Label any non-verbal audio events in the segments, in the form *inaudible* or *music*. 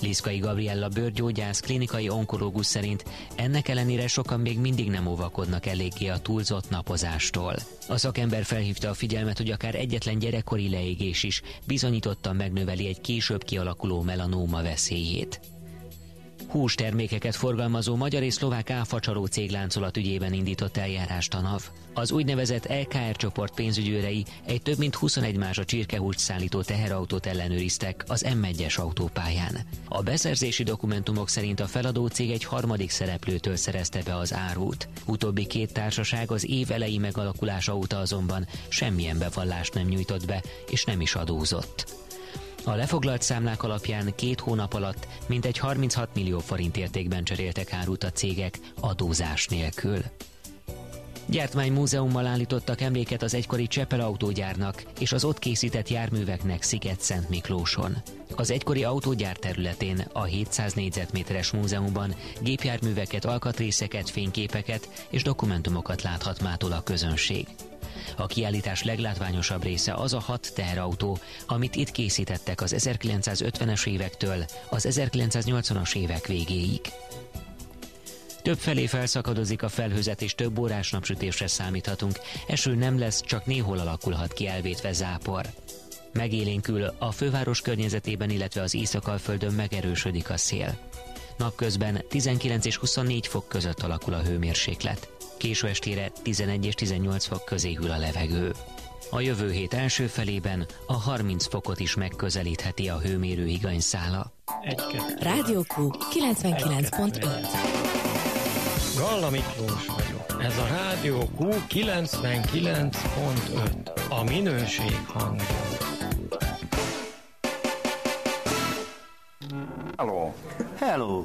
Liszkai Gabriella bőrgyógyász klinikai onkológus szerint ennek ellenére sokan még mindig nem óvakodnak eléggé a túlzott napozástól. A szakember felhívta a figyelmet, hogy akár egyetlen gyerekkori leégés is bizonyítottan megnöveli egy később kialakuló melanóma veszélyét. Hústermékeket forgalmazó magyar és szlovák áfacsaló cégláncolat ügyében indított eljárást a NAV. Az úgynevezett LKR csoport pénzügyőrei egy több mint 21 más a csirkehúst szállító teherautót ellenőriztek az M1-es autópályán. A beszerzési dokumentumok szerint a feladó cég egy harmadik szereplőtől szerezte be az árut. Utóbbi két társaság az év elejé megalakulása óta azonban semmilyen bevallást nem nyújtott be, és nem is adózott. A lefoglalt számlák alapján két hónap alatt mintegy 36 millió forint értékben cseréltek árut a cégek adózás nélkül. Gyártmánymúzeummal állítottak emléket az egykori Csepel autógyárnak és az ott készített járműveknek Sziget-Szent Miklóson. Az egykori autógyár területén a 700 négyzetméteres múzeumban gépjárműveket, alkatrészeket, fényképeket és dokumentumokat láthat mától a közönség. A kiállítás leglátványosabb része az a hat teherautó, amit itt készítettek az 1950-es évektől az 1980-as évek végéig. Több felé felszakadozik a felhőzet és több órás napsütésre számíthatunk. Eső nem lesz, csak néhol alakulhat ki elvétve zápor. Megélénkül a főváros környezetében, illetve az Észak-Alföldön megerősödik a szél. Napközben 19 és 24 fok között alakul a hőmérséklet. Késő estére 11 és 18 fok közé hűl a levegő. A jövő hét első felében a 30 fokot is megközelítheti a hőmérő higanyszála. Rádió Q 99.5 Galla Miklós vagyok. Ez a Rádió Q 99.5. A minőség hangja. Hello. Hello!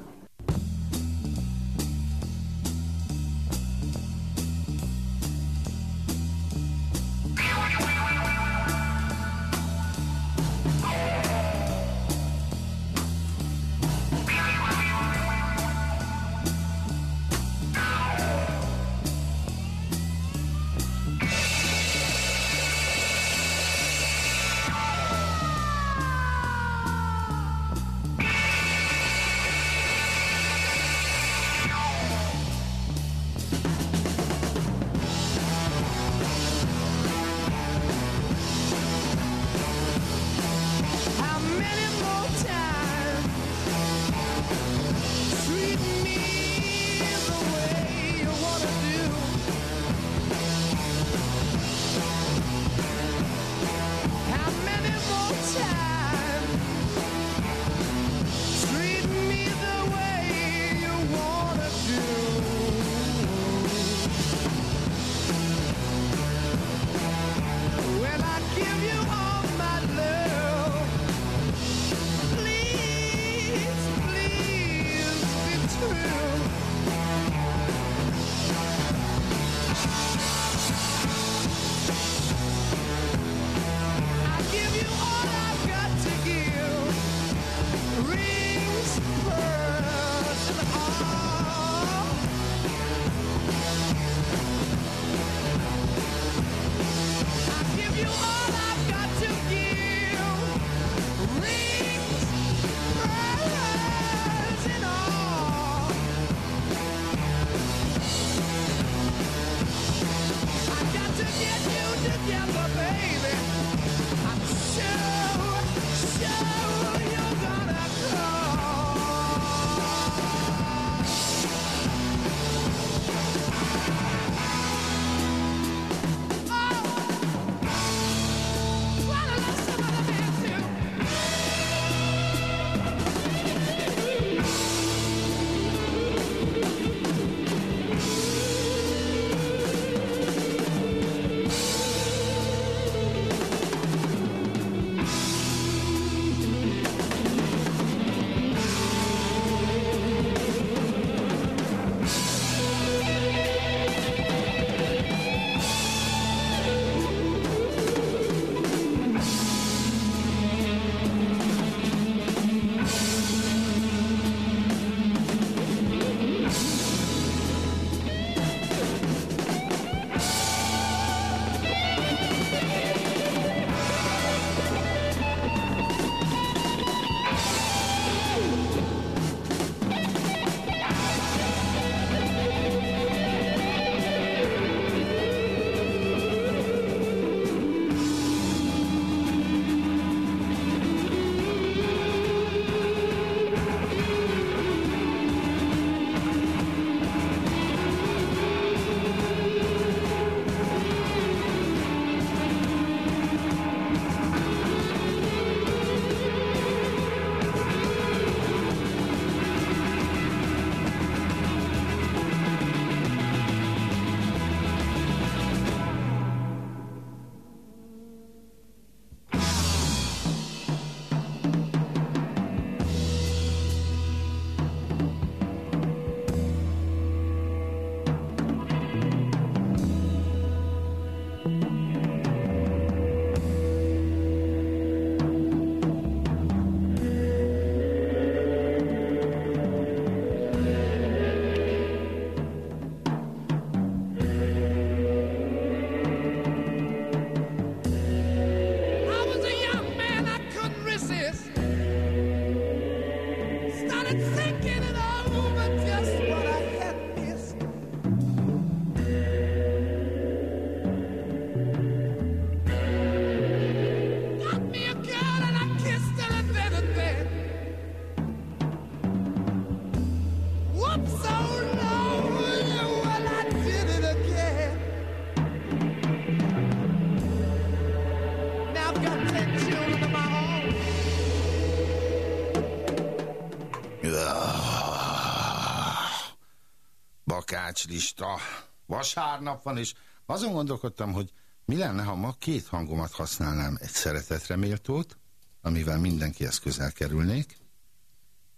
lista. Vasárnap van, és azon gondolkodtam, hogy mi lenne, ha ma két hangomat használnám egy szeretetre méltót, amivel mindenkihez közel kerülnék,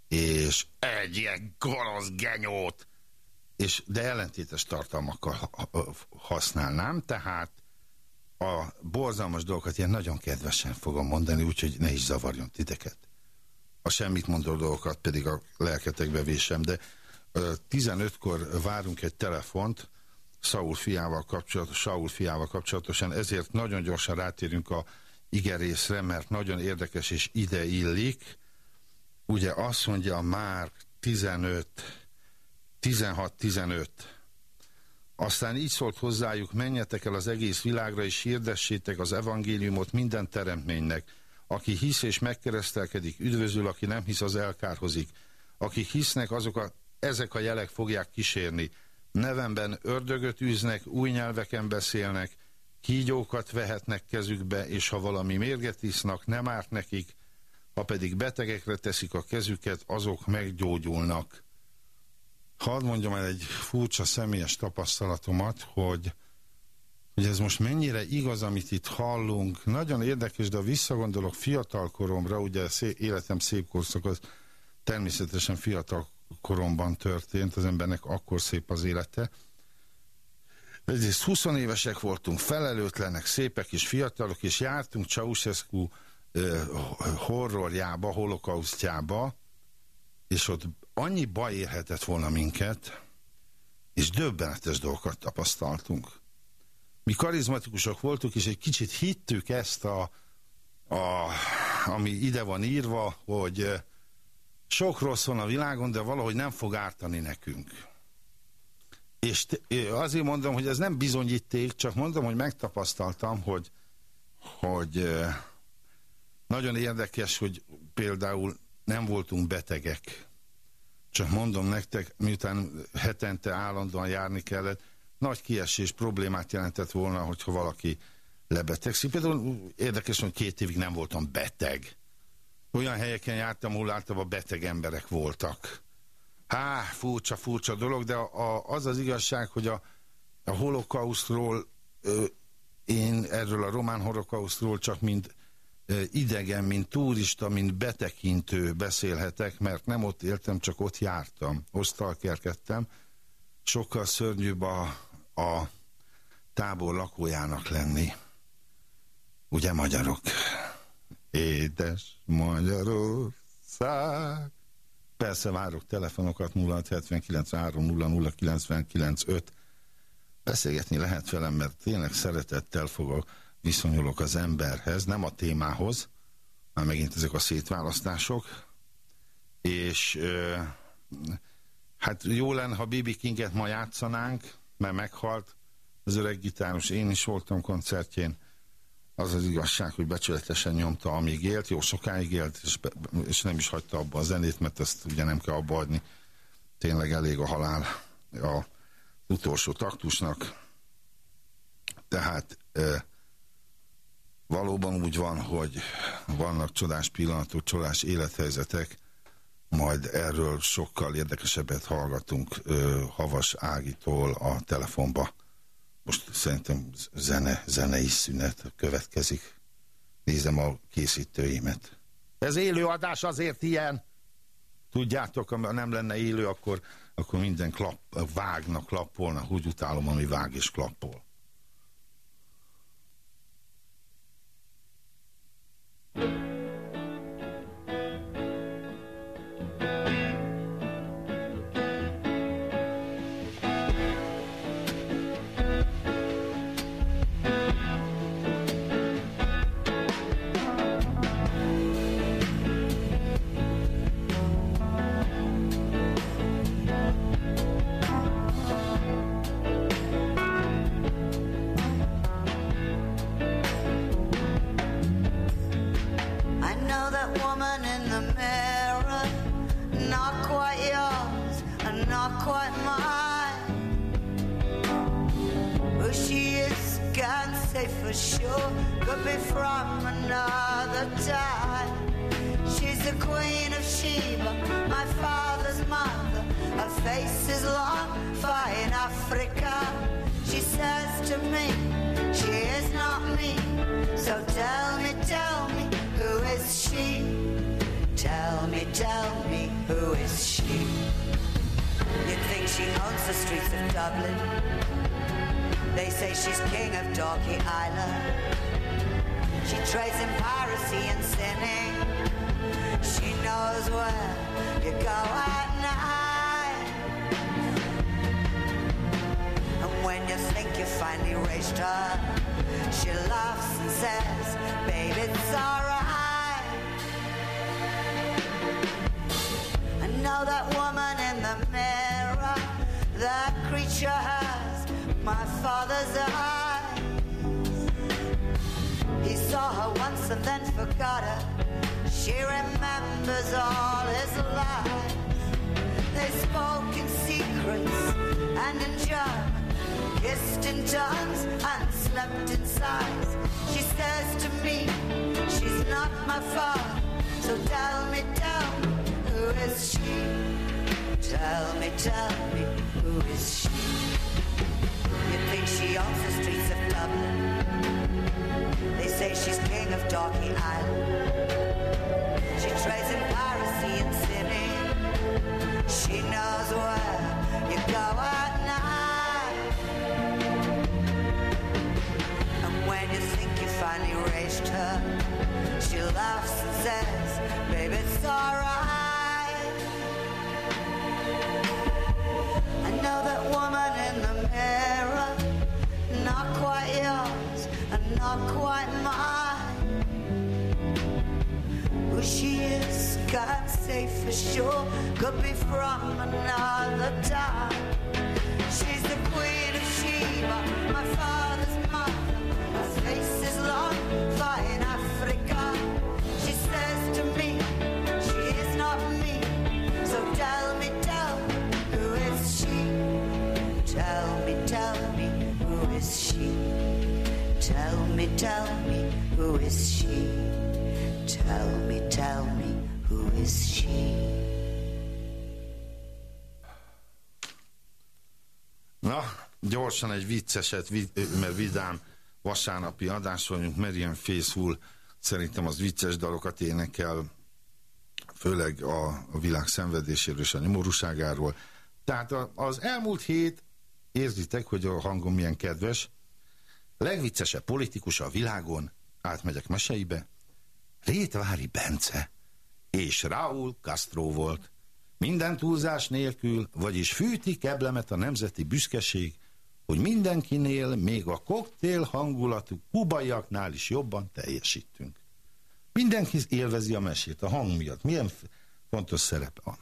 és egy ilyen gonosz genyót, és de ellentétes tartalmakkal ha- ha- használnám, tehát a borzalmas dolgokat ilyen nagyon kedvesen fogom mondani, úgyhogy ne is zavarjon titeket. A semmit mondó dolgokat pedig a lelketekbe vésem, de 15-kor várunk egy telefont Saul fiával, kapcsolatos, Saul fiával kapcsolatosan, ezért nagyon gyorsan rátérünk a igerészre, mert nagyon érdekes és ide illik. Ugye azt mondja már 15, 16-15, aztán így szólt hozzájuk, menjetek el az egész világra, és hirdessétek az evangéliumot minden teremtménynek. Aki hisz és megkeresztelkedik, üdvözül, aki nem hisz, az elkárhozik. Akik hisznek, azok a, ezek a jelek fogják kísérni. Nevemben ördögöt űznek, új nyelveken beszélnek, kígyókat vehetnek kezükbe, és ha valami mérget isznak, nem árt nekik, ha pedig betegekre teszik a kezüket, azok meggyógyulnak. Hadd mondjam el egy furcsa személyes tapasztalatomat, hogy, hogy ez most mennyire igaz, amit itt hallunk. Nagyon érdekes, de visszagondolok fiatal koromra, ugye életem szép korszak az természetesen fiatal koromban történt, az embernek akkor szép az élete. Egyrészt 20 évesek voltunk, felelőtlenek, szépek és fiatalok, és jártunk Ceausescu horrorjába, holokausztjába, és ott annyi baj érhetett volna minket, és döbbenetes dolgokat tapasztaltunk. Mi karizmatikusok voltunk, és egy kicsit hittük ezt, a, a, ami ide van írva, hogy sok rossz van a világon, de valahogy nem fog ártani nekünk. És azért mondom, hogy ez nem bizonyíték, csak mondom, hogy megtapasztaltam, hogy, hogy nagyon érdekes, hogy például nem voltunk betegek. Csak mondom nektek, miután hetente állandóan járni kellett, nagy kiesés problémát jelentett volna, hogyha valaki lebetegszik. Például érdekes, hogy két évig nem voltam beteg. Olyan helyeken jártam, ahol általában beteg emberek voltak. Há, furcsa, furcsa dolog, de a, az az igazság, hogy a, a holokausztról, ö, én erről a román holokausztról csak mint ö, idegen, mint turista, mint betekintő beszélhetek, mert nem ott éltem, csak ott jártam, osztalkerkedtem. Sokkal szörnyűbb a, a tábor lakójának lenni. Ugye magyarok? Édes Magyarország. Persze várok telefonokat 0679 Beszélgetni lehet velem, mert tényleg szeretettel fogok, viszonyulok az emberhez, nem a témához, már megint ezek a szétválasztások, és ö, hát jó lenne, ha Bibi Kinget ma játszanánk, mert meghalt az öreg gitáros, én is voltam koncertjén, az az igazság, hogy becsületesen nyomta, amíg élt, jó sokáig élt, és, be, és nem is hagyta abba a zenét, mert ezt ugye nem kell abba adni. Tényleg elég a halál a utolsó taktusnak. Tehát e, valóban úgy van, hogy vannak csodás pillanatok, csodás élethelyzetek, majd erről sokkal érdekesebbet hallgatunk ö, Havas Ágitól a telefonba. Most szerintem zene, zenei szünet következik. Nézem a készítőimet. Ez élő adás azért ilyen. Tudjátok, ha nem lenne élő, akkor, akkor minden klap, vágna, klappolna. Úgy utálom, ami vág és klappol. Gyorsan egy vicceset, mert vidám vasárnapi adás vagyunk, Marian Faithful szerintem az vicces dalokat énekel, főleg a, világ szenvedéséről és a nyomorúságáról. Tehát az elmúlt hét, érzitek, hogy a hangom milyen kedves, legviccesebb politikus a világon, átmegyek meseibe, Rétvári Bence és Raúl Castro volt. Minden túlzás nélkül, vagyis fűti keblemet a nemzeti büszkeség, hogy mindenkinél, még a koktél hangulatú kubaiaknál is jobban teljesítünk. Mindenki élvezi a mesét a hang miatt. Milyen fontos szerepe van.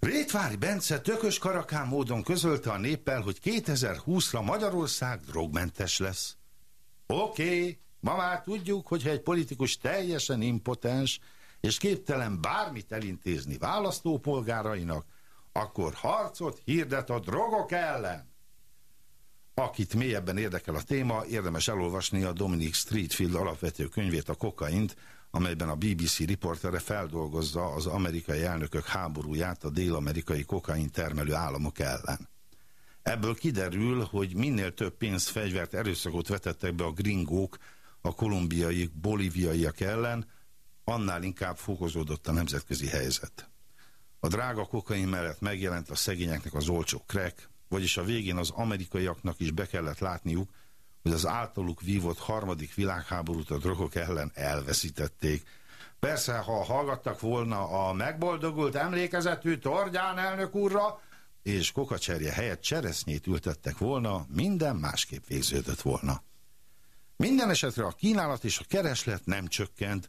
Rétvári Bence tökös karakán módon közölte a néppel, hogy 2020-ra Magyarország drogmentes lesz. Oké, okay, ma már tudjuk, hogyha egy politikus teljesen impotens és képtelen bármit elintézni választópolgárainak, akkor harcot hirdet a drogok ellen. Akit mélyebben érdekel a téma, érdemes elolvasni a Dominic Streetfield alapvető könyvét, a kokaint, amelyben a BBC riportere feldolgozza az amerikai elnökök háborúját a dél-amerikai kokain termelő államok ellen. Ebből kiderül, hogy minél több pénzt, fegyvert, erőszakot vetettek be a gringók a kolumbiai, bolíviaiak ellen, annál inkább fokozódott a nemzetközi helyzet. A drága kokain mellett megjelent a szegényeknek az olcsó crack, vagyis a végén az amerikaiaknak is be kellett látniuk, hogy az általuk vívott harmadik világháborút a drogok ellen elveszítették. Persze, ha hallgattak volna a megboldogult emlékezetű Tordján elnök úrra, és kokacserje helyett cseresznyét ültettek volna, minden másképp végződött volna. Minden esetre a kínálat és a kereslet nem csökkent,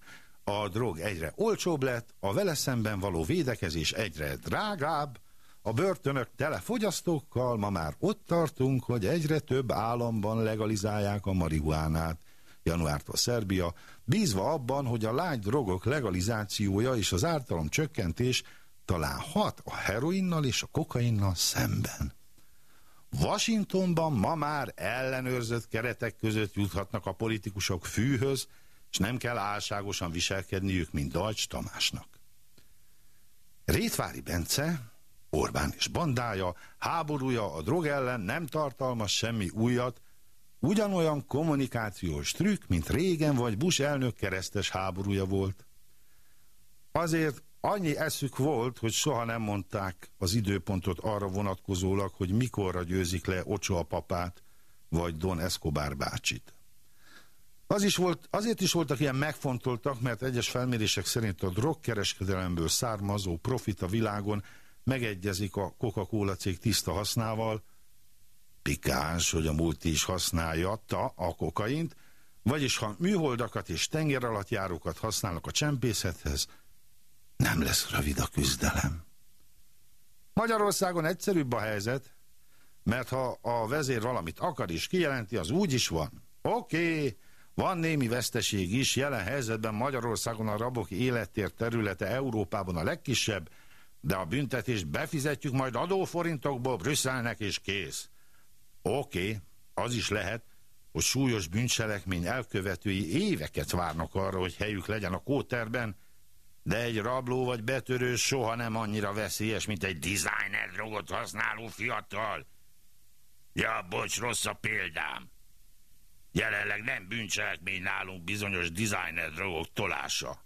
a drog egyre olcsóbb lett, a vele szemben való védekezés egyre drágább, a börtönök tele fogyasztókkal, ma már ott tartunk, hogy egyre több államban legalizálják a marihuánát. Januártól Szerbia, bízva abban, hogy a lágy drogok legalizációja és az ártalom csökkentés talán hat a heroinnal és a kokainnal szemben. Washingtonban ma már ellenőrzött keretek között juthatnak a politikusok fűhöz, és nem kell álságosan viselkedniük, mint Dajcs Tamásnak. Rétvári Bence Orbán és bandája háborúja a drog ellen nem tartalmaz semmi újat, ugyanolyan kommunikációs trükk, mint régen vagy Bush elnök keresztes háborúja volt. Azért annyi eszük volt, hogy soha nem mondták az időpontot arra vonatkozólag, hogy mikorra győzik le Ochoa papát, vagy Don Escobar bácsit. Az is volt, azért is voltak ilyen megfontoltak, mert egyes felmérések szerint a drogkereskedelemből származó profit a világon megegyezik a Coca-Cola cég tiszta hasznával, pikáns, hogy a multi is használja a kokaint, vagyis ha műholdakat és tenger alatt járókat használnak a csempészethez, nem lesz rövid a küzdelem. Magyarországon egyszerűbb a helyzet, mert ha a vezér valamit akar és kijelenti, az úgy is van. Oké, okay, van némi veszteség is, jelen helyzetben Magyarországon a rabok élettér területe Európában a legkisebb, de a büntetést befizetjük majd adóforintokból Brüsszelnek és kész. Oké, okay, az is lehet, hogy súlyos bűncselekmény elkövetői éveket várnak arra, hogy helyük legyen a kóterben, de egy rabló vagy betörő soha nem annyira veszélyes, mint egy designer drogot használó fiatal. Ja, bocs, rossz a példám. Jelenleg nem bűncselekmény nálunk bizonyos designer drogok tolása.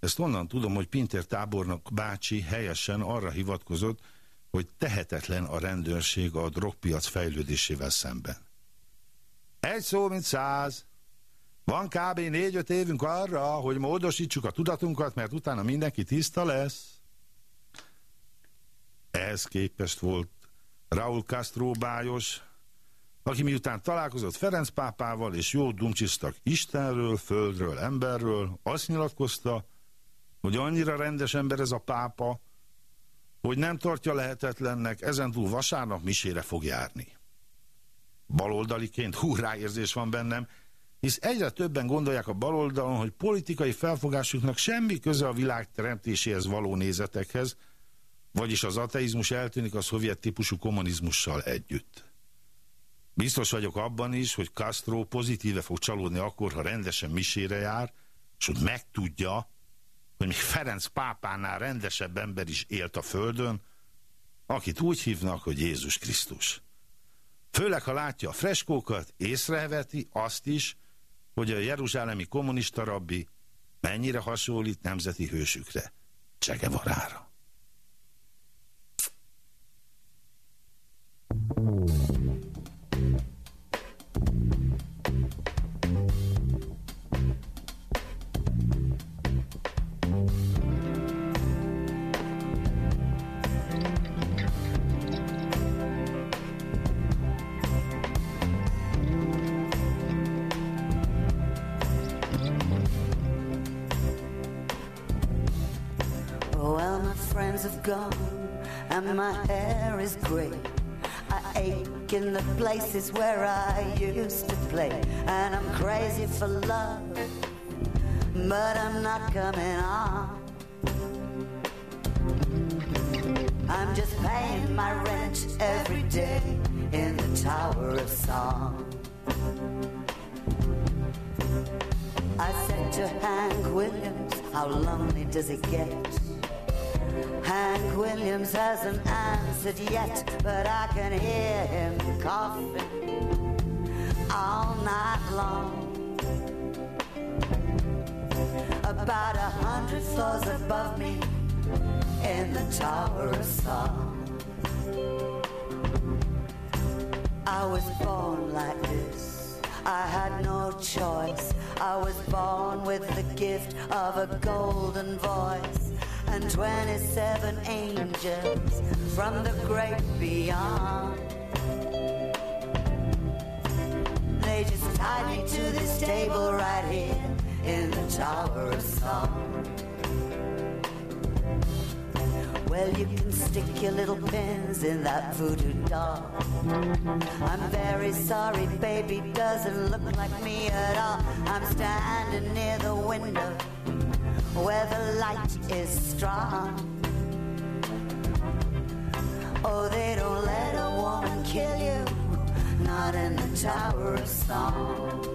Ezt onnan tudom, hogy Pinter tábornok bácsi helyesen arra hivatkozott, hogy tehetetlen a rendőrség a drogpiac fejlődésével szemben. Egy szó, mint száz. Van kb. négy-öt évünk arra, hogy módosítsuk a tudatunkat, mert utána mindenki tiszta lesz. Ehhez képest volt Raúl Castro bájos, aki miután találkozott Ferenc pápával, és jó dumcsisztak Istenről, földről, emberről, azt nyilatkozta, hogy annyira rendes ember ez a pápa, hogy nem tartja lehetetlennek, ezentúl vasárnap misére fog járni. Baloldaliként hurráérzés van bennem, hisz egyre többen gondolják a baloldalon, hogy politikai felfogásuknak semmi köze a világ teremtéséhez való nézetekhez, vagyis az ateizmus eltűnik a szovjet típusú kommunizmussal együtt. Biztos vagyok abban is, hogy Castro pozitíve fog csalódni akkor, ha rendesen misére jár, és hogy megtudja, hogy még Ferenc pápánál rendesebb ember is élt a földön, akit úgy hívnak, hogy Jézus Krisztus. Főleg, ha látja a freskókat, észreveti azt is, hogy a jeruzsálemi kommunista rabbi mennyire hasonlít nemzeti hősükre, Csegevarára. Gone and my hair is grey. I ache in the places where I used to play, and I'm crazy for love, but I'm not coming on. I'm just paying my rent every day in the Tower of Song. I said to Hank Williams, How lonely does it get? Hank Williams hasn't answered yet, but I can hear him coughing all night long. About a hundred floors above me in the Tower of Song. I was born like this. I had no choice. I was born with the gift of a golden voice and 27 angels from the great beyond. They just tied me to this table right here in the Tower of Song. Well, you can stick your little pins in that voodoo doll. I'm very sorry, baby, doesn't look like me at all. I'm standing near the window where the light is strong. Oh, they don't let a woman kill you, not in the Tower of Song.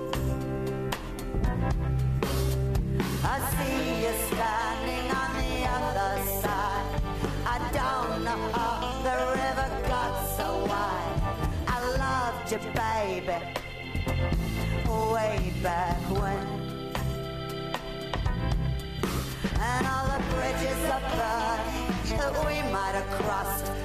I see you standing on the other side. I don't know how the river got so wide. I loved you, baby, way back that we might have crossed,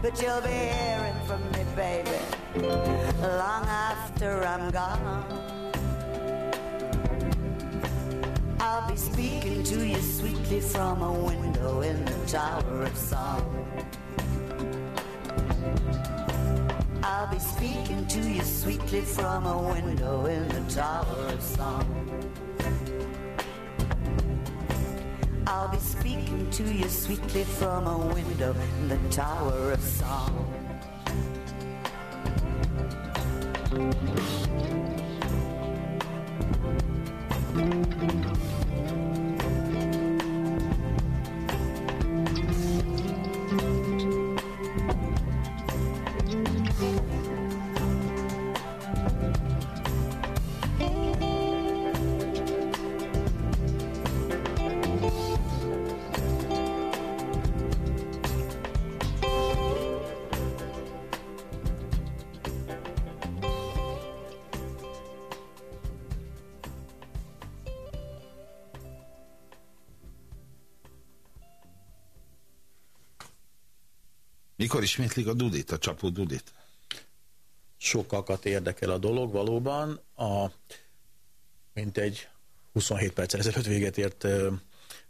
but you'll be hearing from me, baby, long after I'm gone. I'll be speaking to you sweetly from a window in the Tower of Song. I'll be speaking to you sweetly from a window in the Tower of Song. Speaking to you sweetly from a window in the Tower of Song. Mikor ismétlik a Dudit, a csapó Dudit? Sokakat érdekel a dolog valóban. A, mint egy 27 perc ezelőtt véget ért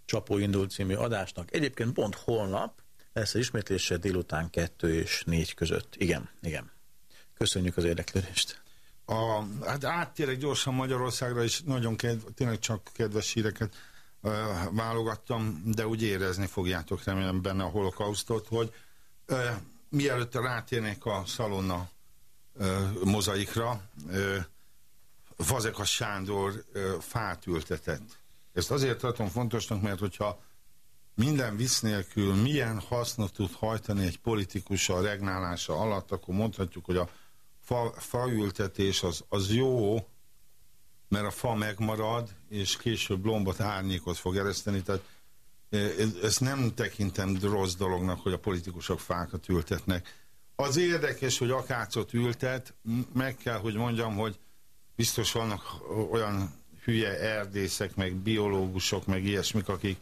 Csapó indult című adásnak. Egyébként pont holnap lesz az ismétlése délután 2 és 4 között. Igen, igen. Köszönjük az érdeklődést. A, hát áttérek gyorsan Magyarországra, és nagyon kedv, tényleg csak kedves híreket uh, válogattam, de úgy érezni fogjátok remélem benne a holokausztot, hogy mielőtt rátérnék a szalonna mozaikra, Fazekas Sándor fát ültetett. Ezt azért tartom fontosnak, mert hogyha minden visz nélkül milyen hasznot tud hajtani egy politikus a regnálása alatt, akkor mondhatjuk, hogy a fa, faültetés az, az jó, mert a fa megmarad, és később lombot, árnyékot fog ereszteni, tehát ezt nem tekintem rossz dolognak, hogy a politikusok fákat ültetnek. Az érdekes, hogy akácot ültet, meg kell, hogy mondjam, hogy biztos vannak olyan hülye erdészek, meg biológusok, meg ilyesmik, akik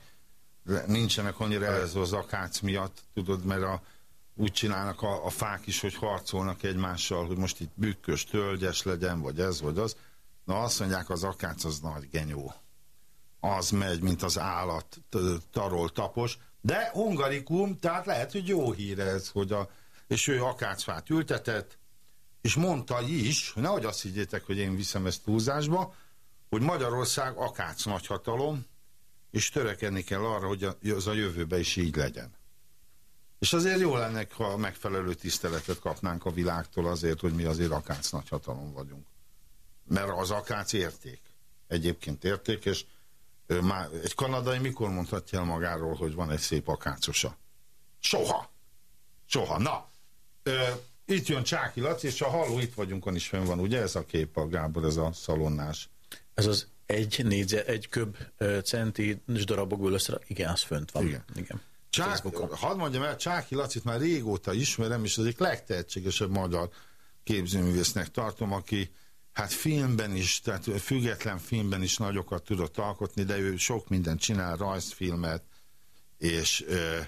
nincsenek annyira elezve az akác miatt, tudod, mert a, úgy csinálnak a, a fák is, hogy harcolnak egymással, hogy most itt bükkös, tölgyes legyen, vagy ez, vagy az. Na azt mondják, az akác az nagy genyó. Az megy, mint az állat, tarol, tapos. De hungarikum, tehát lehet, hogy jó hír ez, hogy a, és ő akácfát ültetett, és mondta is, hogy nehogy azt higgyétek, hogy én viszem ezt túlzásba, hogy Magyarország akác nagyhatalom, és törekedni kell arra, hogy az a jövőben is így legyen. És azért jó lenne, ha megfelelő tiszteletet kapnánk a világtól azért, hogy mi azért akác nagyhatalom vagyunk. Mert az akác érték. Egyébként érték, és már, egy kanadai mikor mondhatja el magáról, hogy van egy szép akácosa? Soha! Soha. Na, ö, itt jön Csáki Laci, és a halló itt vagyunk, is fenn van, ugye ez a kép a Gábor, ez a szalonnás. Ez az egy négyzet, egy köb centi darabokból össze, igen, az fönt van. Igen. igen. Csák, hadd mondjam el, Csáki Lacit már régóta ismerem, és az egyik legtehetségesebb magyar képzőművésznek tartom, aki hát filmben is, tehát független filmben is nagyokat tudott alkotni, de ő sok mindent csinál, rajzfilmet, és ö,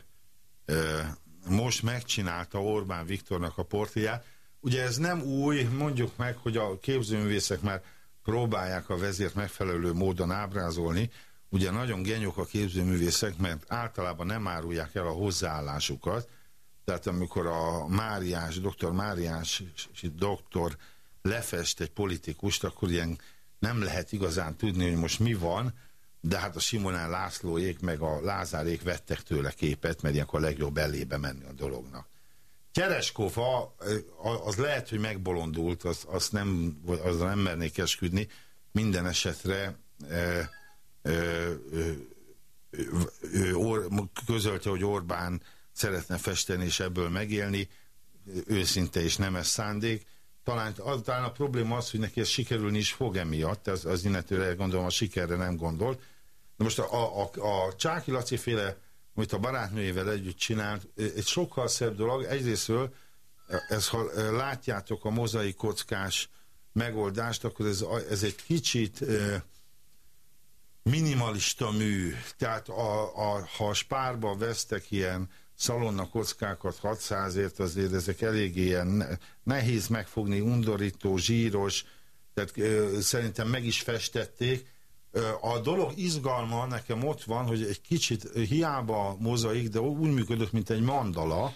ö, most megcsinálta Orbán Viktornak a portréját. Ugye ez nem új, mondjuk meg, hogy a képzőművészek már próbálják a vezért megfelelő módon ábrázolni. Ugye nagyon genyok a képzőművészek, mert általában nem árulják el a hozzáállásukat. Tehát amikor a Máriás, dr. Máriás doktor lefest egy politikust, akkor ilyen nem lehet igazán tudni, hogy most mi van, de hát a Simonán Lászlóék meg a Lázárék vettek tőle képet, mert ilyenkor a legjobb elébe menni a dolognak. Csereskofa, az lehet, hogy megbolondult, azt, az nem, az nem mernék esküdni, minden esetre e, e, e, or, közölte, hogy Orbán szeretne festeni és ebből megélni, őszinte és nemes szándék. Talán, talán a probléma az, hogy neki ez sikerülni is fog emiatt, az, az innentől gondolom a sikerre nem gondolt. De most a, a, a Csáki Laci féle, amit a barátnőjével együtt csinált, egy sokkal szebb dolog. Egyrésztről, ez, ha látjátok a mozaik kockás megoldást, akkor ez, ez egy kicsit minimalista mű. Tehát a, a, ha a spárba vesztek ilyen szalonna kockákat 600-ért, azért ezek elég ilyen nehéz megfogni, undorító, zsíros, tehát ö, szerintem meg is festették. A dolog izgalma nekem ott van, hogy egy kicsit hiába mozaik, de úgy működött, mint egy mandala.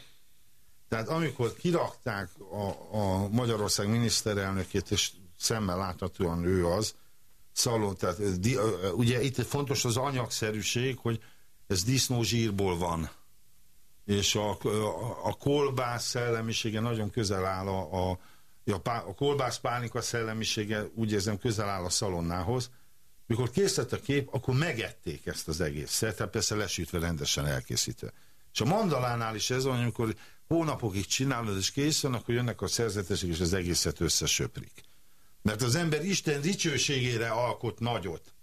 Tehát amikor kirakták a, a Magyarország miniszterelnökét, és szemmel láthatóan ő az, szalon, tehát di, ugye itt fontos az anyagszerűség, hogy ez disznó zsírból van és a, a, a kolbász szellemisége nagyon közel áll a, a, a, a kolbász pánika szellemisége úgy érzem közel áll a szalonnához. Mikor készített a kép, akkor megették ezt az egészet, tehát persze lesütve rendesen elkészítve. És a mandalánál is ez van, amikor hónapokig csinálod és készül, akkor jönnek a szerzetesek és az egészet összesöprik. Mert az ember Isten dicsőségére alkot nagyot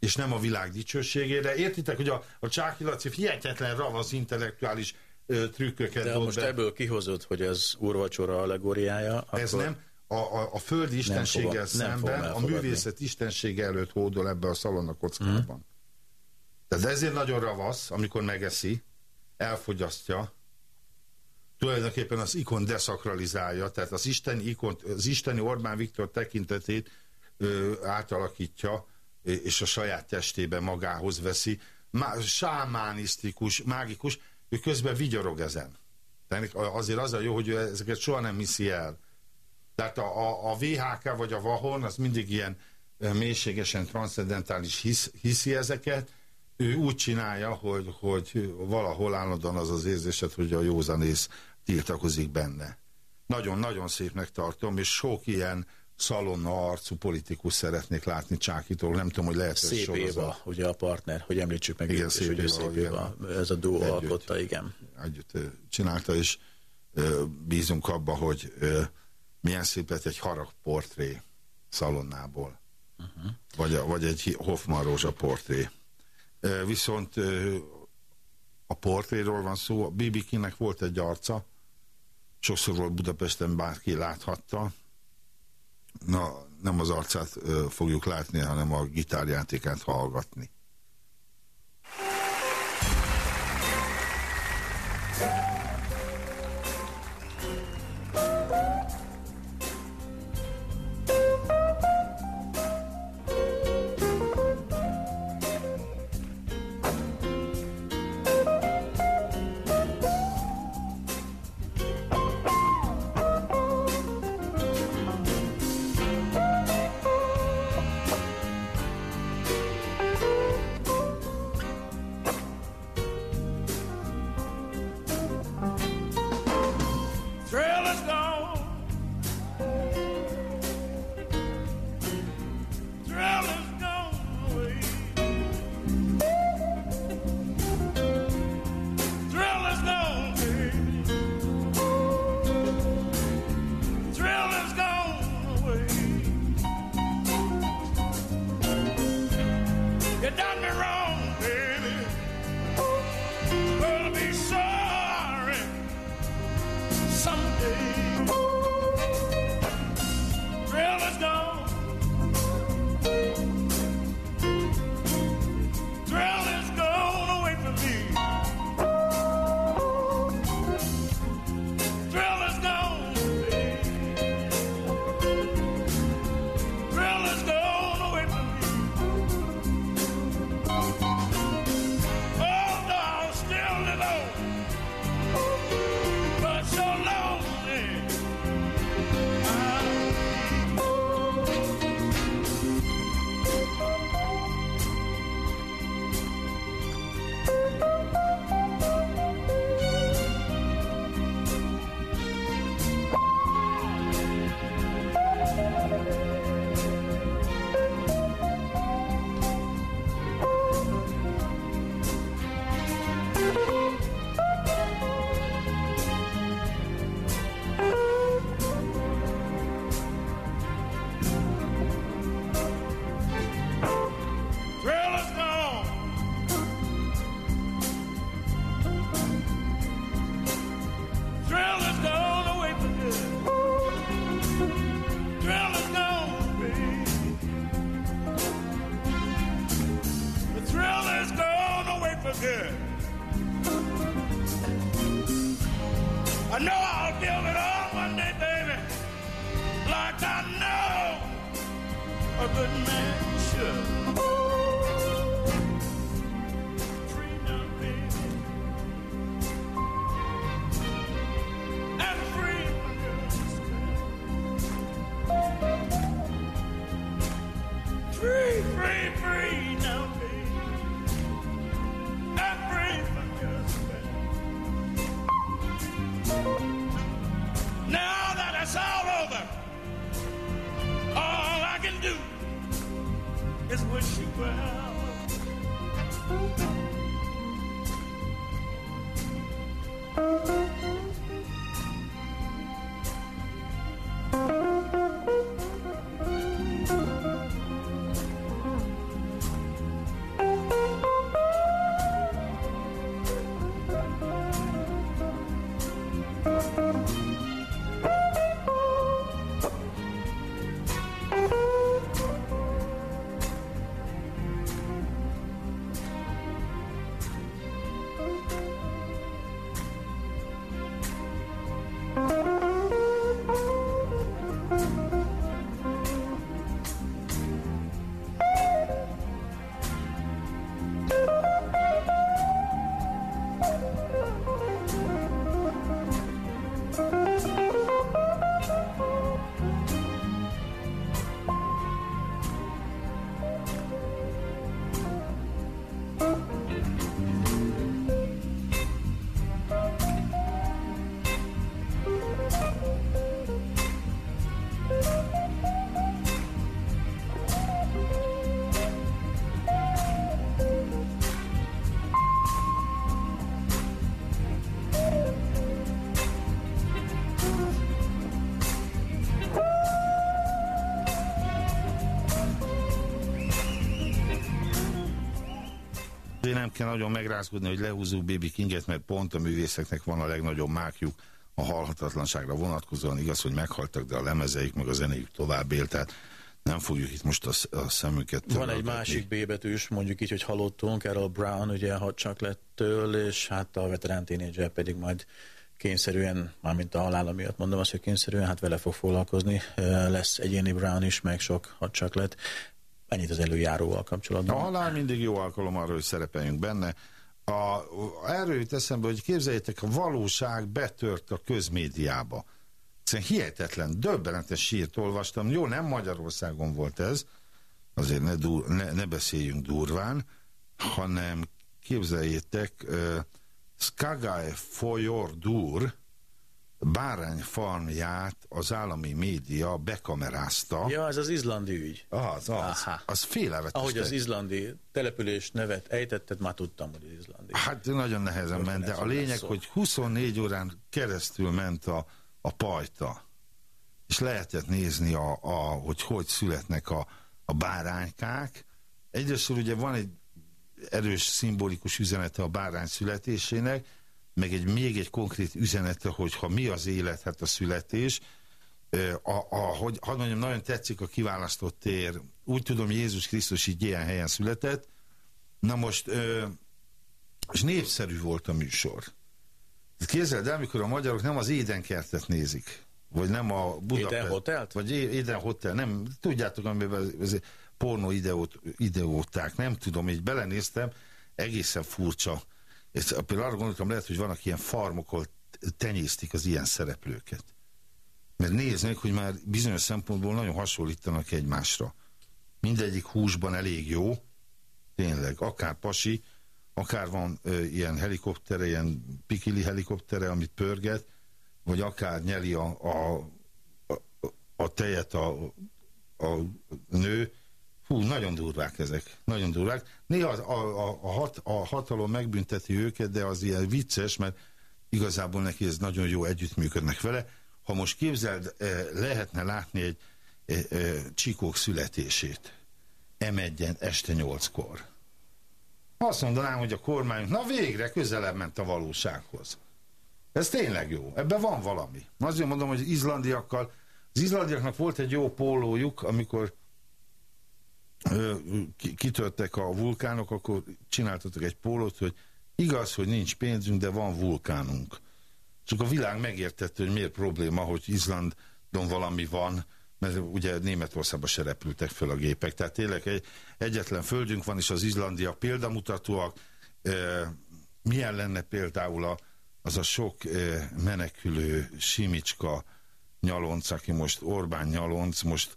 és nem a világ dicsőségére. Értitek, hogy a, a Csáki Laci hihetetlen ravasz intellektuális ö, trükköket De most be. ebből kihozod, hogy ez úrvacsora allegóriája, Ez nem. A, a, a földi istenséggel szemben a művészet istensége előtt hódol ebbe a szalonna kockában. Hmm. Tehát ezért nagyon ravasz, amikor megeszi, elfogyasztja, tulajdonképpen az ikon deszakralizálja, tehát az isteni, ikon, az isteni Orbán Viktor tekintetét ö, átalakítja, és a saját testében magához veszi, má, sámánisztikus, mágikus, ő közben vigyorog ezen. Tehát azért az a jó, hogy ő ezeket soha nem hiszi el. Tehát a, a, a VHK vagy a Vahon az mindig ilyen mélységesen transzendentális hisz, hiszi ezeket, ő úgy csinálja, hogy, hogy valahol állandóan az az érzésed, hogy a józanész tiltakozik benne. Nagyon-nagyon szépnek tartom, és sok ilyen szalonna arcú politikus szeretnék látni Csákitól. Nem tudom, hogy lehet Szép Éva, ugye a partner, hogy említsük meg. Igen, szép, Éva, szép Éva, ez a duó alkotta, igen. Együtt csinálta, és bízunk abba, hogy milyen szép lett egy harag portré szalonnából. Uh-huh. Vagy, a, vagy egy Hoffman Rózsa portré. Viszont a portréról van szó, a BB King-nek volt egy arca, sokszor volt Budapesten bárki láthatta, na, nem az arcát ö, fogjuk látni, hanem a gitárjátékát hallgatni. good. I know I'll deal it all one day, baby, like I know a good man should. Nem kell nagyon megrázkodni, hogy lehúzzuk Baby Kinget, mert pont a művészeknek van a legnagyobb mákjuk a halhatatlanságra vonatkozóan. Igaz, hogy meghaltak, de a lemezeik meg a zenéjük tovább él, tehát nem fogjuk itt most a, a szemünket Van egy másik B betűs, mondjuk így, hogy halottunk, Carol Brown, ugye Hot Chocolate-től, és hát a veterán tínédzser pedig majd kényszerűen, mármint a halála miatt mondom azt, hogy kényszerűen, hát vele fog foglalkozni. Lesz egyéni Brown is, meg sok Hot Chocolate. Ennyit az előjáróval kapcsolatban. A halál mindig jó alkalom arra, hogy szerepeljünk benne. A, erről jut eszembe, hogy képzeljétek, a valóság betört a közmédiába. Egyszerűen hihetetlen, döbbenetes sírt olvastam. Jó, nem Magyarországon volt ez, azért ne, dur, ne, ne beszéljünk durván, hanem képzeljétek, uh, Skagay Folyor Dur bárányfarmját az állami média bekamerázta. Ja, ez az izlandi ügy. Az, az. Aha. Az félelmetes. Ahogy az izlandi település nevet ejtetted, már tudtam, hogy izlandi. Hát nagyon nehezen ment, de a lényeg, hogy 24 órán keresztül ment a, a pajta, és lehetett nézni, a, a, hogy hogy születnek a, a báránykák. Egyrészt ugye van egy erős szimbolikus üzenete a bárány születésének, meg egy még egy konkrét üzenete, hogy ha mi az élet, hát a születés. A, a, hogy, hadd mondjam, nagyon tetszik a kiválasztott tér. Úgy tudom, Jézus Krisztus így ilyen helyen született. Na most, ö, és népszerű volt a műsor. Képzeld el, amikor a magyarok nem az Édenkertet nézik, vagy nem a Budapest... Éden Hotelt? Vagy Éden Hotel, nem, tudjátok, amiben ez pornó ideót, ideóták, nem tudom, így belenéztem, egészen furcsa. És például arra gondoltam, lehet, hogy vannak ilyen farmok, ahol tenyésztik az ilyen szereplőket. Mert nézd hogy már bizonyos szempontból nagyon hasonlítanak egymásra. Mindegyik húsban elég jó, tényleg, akár pasi, akár van ö, ilyen helikoptere, ilyen pikili helikoptere, amit pörget, vagy akár nyeli a, a, a, a tejet a, a nő. Hú, nagyon durvák ezek, nagyon durvák. Néha a, a, a, hat, a hatalom megbünteti őket, de az ilyen vicces, mert igazából neki ez nagyon jó együttműködnek vele. Ha most képzeld, eh, lehetne látni egy eh, eh, csikók születését. M1-en este nyolckor. Azt mondanám, hogy a kormányunk, na végre közelebb ment a valósághoz. Ez tényleg jó. Ebben van valami. Azért mondom, hogy izlandiakkal, az izlandiaknak volt egy jó pólójuk, amikor kitörtek a vulkánok, akkor csináltatok egy pólót, hogy igaz, hogy nincs pénzünk, de van vulkánunk. Csak a világ megértette, hogy miért probléma, hogy Izlandon valami van, mert ugye Németországban se repültek föl a gépek. Tehát tényleg egy, egyetlen földünk van, és az Izlandia példamutatóak. E, milyen lenne például a, az a sok e, menekülő Simicska nyalonc, aki most Orbán nyalonc, most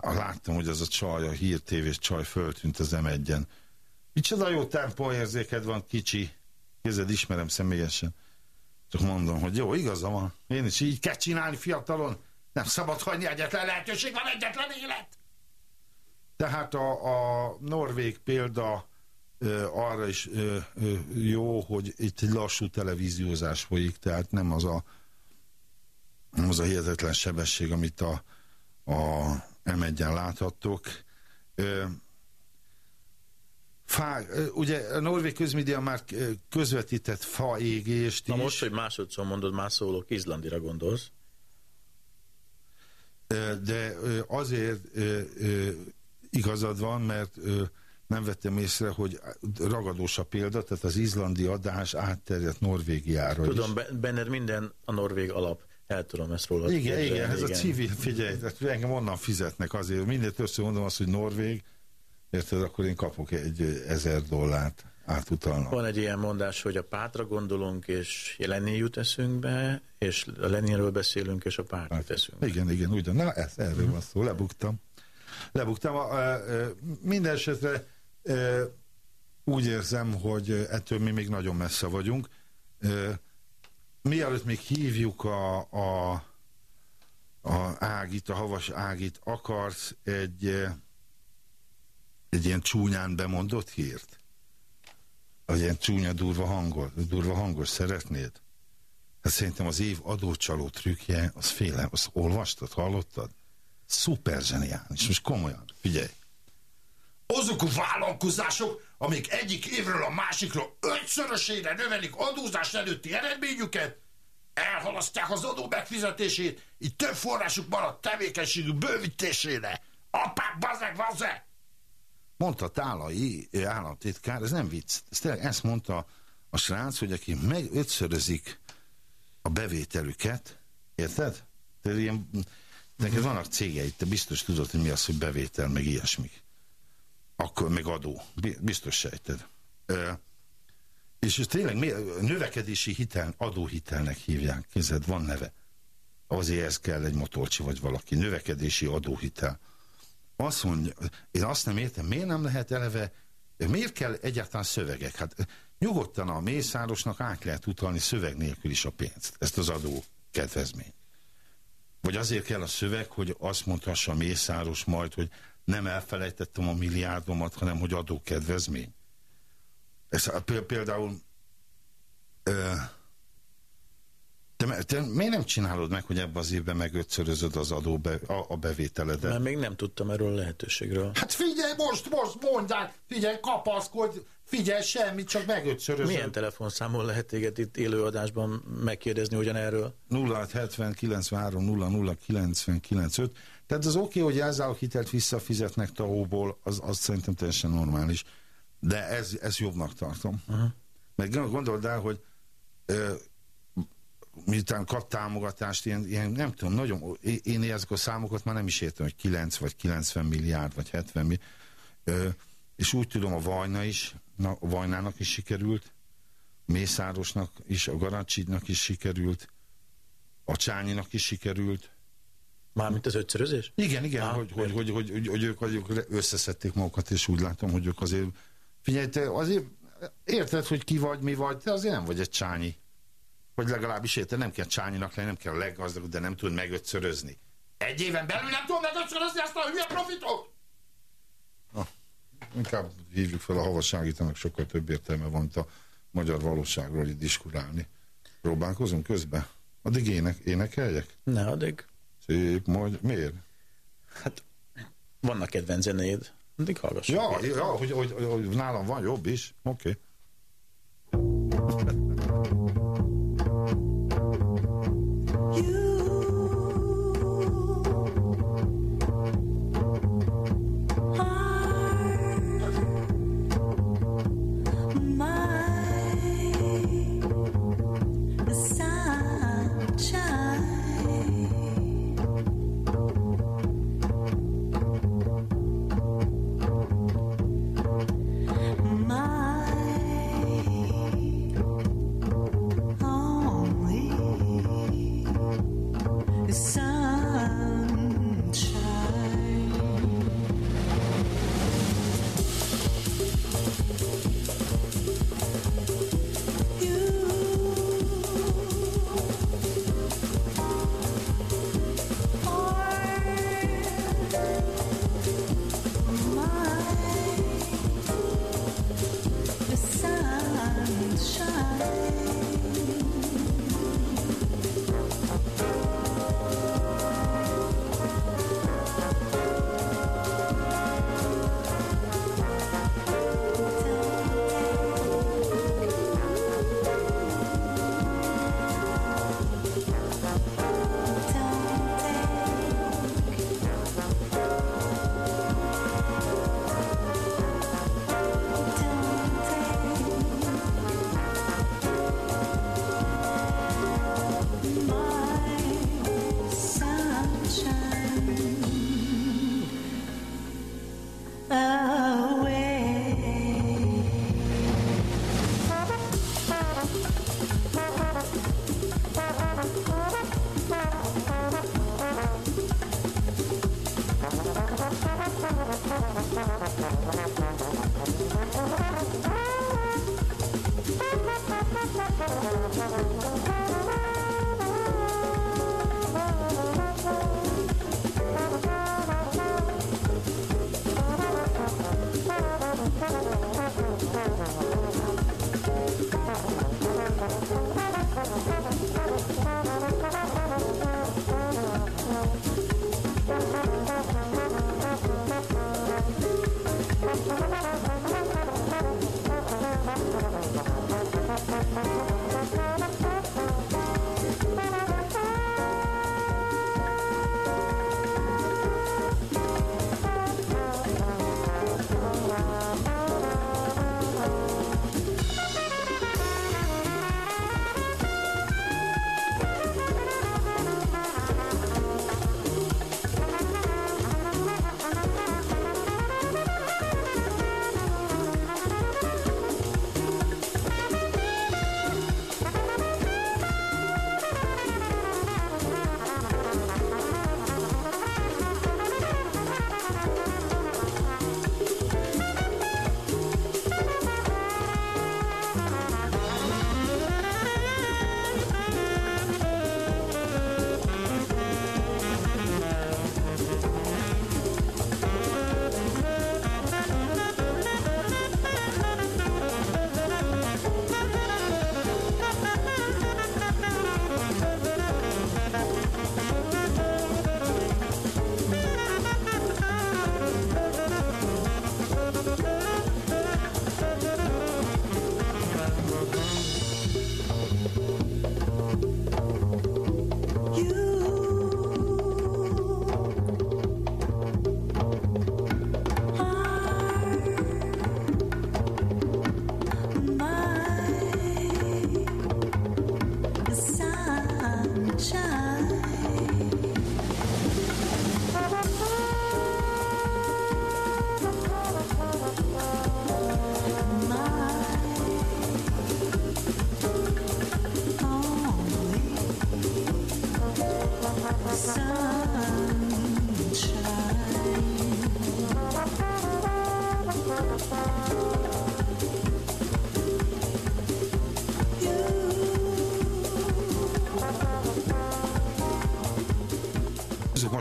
láttam, hogy az a csaj, a hírtévés csaj föltűnt az M1-en. Micsoda jó tempóérzéked van, kicsi. Kézed ismerem személyesen. Csak mondom, hogy jó, igaza van. Én is így kell csinálni fiatalon. Nem szabad hagyni egyetlen lehetőség, van egyetlen élet. Tehát a, a norvég példa ö, arra is ö, ö, jó, hogy itt egy lassú televíziózás folyik, tehát nem az a, nem az a hihetetlen sebesség, amit a, a M1-en láthattok. Ö, Fá, ugye a Norvég közmédia már közvetített faégést Na is. most, hogy másodszor mondod, már szólok, Izlandira gondolsz. De azért igazad van, mert nem vettem észre, hogy ragadós a példa, tehát az izlandi adás átterjedt Norvégiára Tudom, is. benned minden a norvég alap. El tudom ezt róla. Igen, igen, ez a civil, figyelj, engem onnan fizetnek azért. Mindent össze mondom azt, hogy Norvég, érted, akkor én kapok egy ezer dollárt átutalnak. Van egy ilyen mondás, hogy a pátra gondolunk, és Lenin jut eszünkbe, és a Leninről beszélünk, és a párt jut eszünkbe. Igen, igen, ugyan. Na, ez, erről mm. van szó, lebuktam. Lebuktam. A, a, a, minden esetre a, úgy érzem, hogy ettől mi még nagyon messze vagyunk. A, mielőtt még hívjuk a, a, a Ágit, a havas Ágit, akarsz egy egy ilyen csúnyán bemondott hírt? Vagy ilyen csúnya durva hangos, durva hangos szeretnéd? Hát szerintem az év adócsaló trükkje, az félem, az olvastad, hallottad? Szuper zseniális, most komolyan, figyelj. Azok a vállalkozások, amik egyik évről a másikra ötszörösére növelik adózás előtti eredményüket, elhalasztják az adó megfizetését, így több forrásuk maradt tevékenységük bővítésére. Apák, bazeg, bazeg! mondta Tálai államtitkár, ez nem vicc, ez tényleg ezt mondta a srác, hogy aki meg ötszörözik a bevételüket, érted? Tehát ilyen, neked vannak cégeid, te biztos tudod, hogy mi az, hogy bevétel, meg ilyesmi. Akkor meg adó. Biztos sejted. És ez tényleg növekedési hitel, adóhitelnek hívják. Kézed, van neve. Azért ez kell egy motorcsi vagy valaki. Növekedési adóhitel azt mondja, én azt nem értem, miért nem lehet eleve, miért kell egyáltalán szövegek? Hát nyugodtan a mészárosnak át lehet utalni szöveg nélkül is a pénzt, ezt az adó kedvezményt. Vagy azért kell a szöveg, hogy azt mondhassa a mészáros majd, hogy nem elfelejtettem a milliárdomat, hanem hogy adó kedvezmény. Ez például te, te miért nem csinálod meg, hogy ebben az évben megötszörözöd az adó be, a, a bevételedet? Mert még nem tudtam erről a lehetőségről. Hát figyelj, most, most mondják, figyelj, kapaszkodj, figyelj, semmit, csak megötszörözöd. Milyen telefonszámon lehet téged itt élőadásban megkérdezni ugyanerről? 0670 93 00 99 5. Tehát az oké, okay, hogy a hitelt visszafizetnek tahóból, az, az szerintem teljesen normális. De ez, ez jobbnak tartom. Uh -huh. Meg gondold el, hogy miután kap támogatást, ilyen, ilyen nem tudom, nagyon, én ezek a számokat már nem is értem, hogy 9 vagy 90 milliárd, vagy 70 milliárd, és úgy tudom, a Vajna is, na, a Vajnának is sikerült, Mészárosnak is, a Garancsidnak is sikerült, a Csányinak is sikerült. Mármint az ötszörözés? Igen, igen, Á, hogy, hogy, hogy, hogy, hogy, hogy ők, hogy ők összeszedték magukat, és úgy látom, hogy ők azért, figyelj, te azért érted, hogy ki vagy, mi vagy, te azért nem vagy egy Csányi hogy legalábbis érte, nem kell csányinak lenni, nem kell a leggazdagabb, de nem tud megötszörözni. Egy éven belül nem tudom megötszörözni ezt a hülye profitot! Ah, inkább hívjuk fel a havasságit, annak sokkal több értelme van, mint a magyar valóságról itt diskurálni. Próbálkozunk közben? Addig ének, énekeljek? Ne, addig. Szép, majd miért? Hát, vannak kedvenc zenéd. Addig hallgassuk. Ja, ja hogy, hogy, hogy, hogy, nálam van jobb is. Oké. Okay.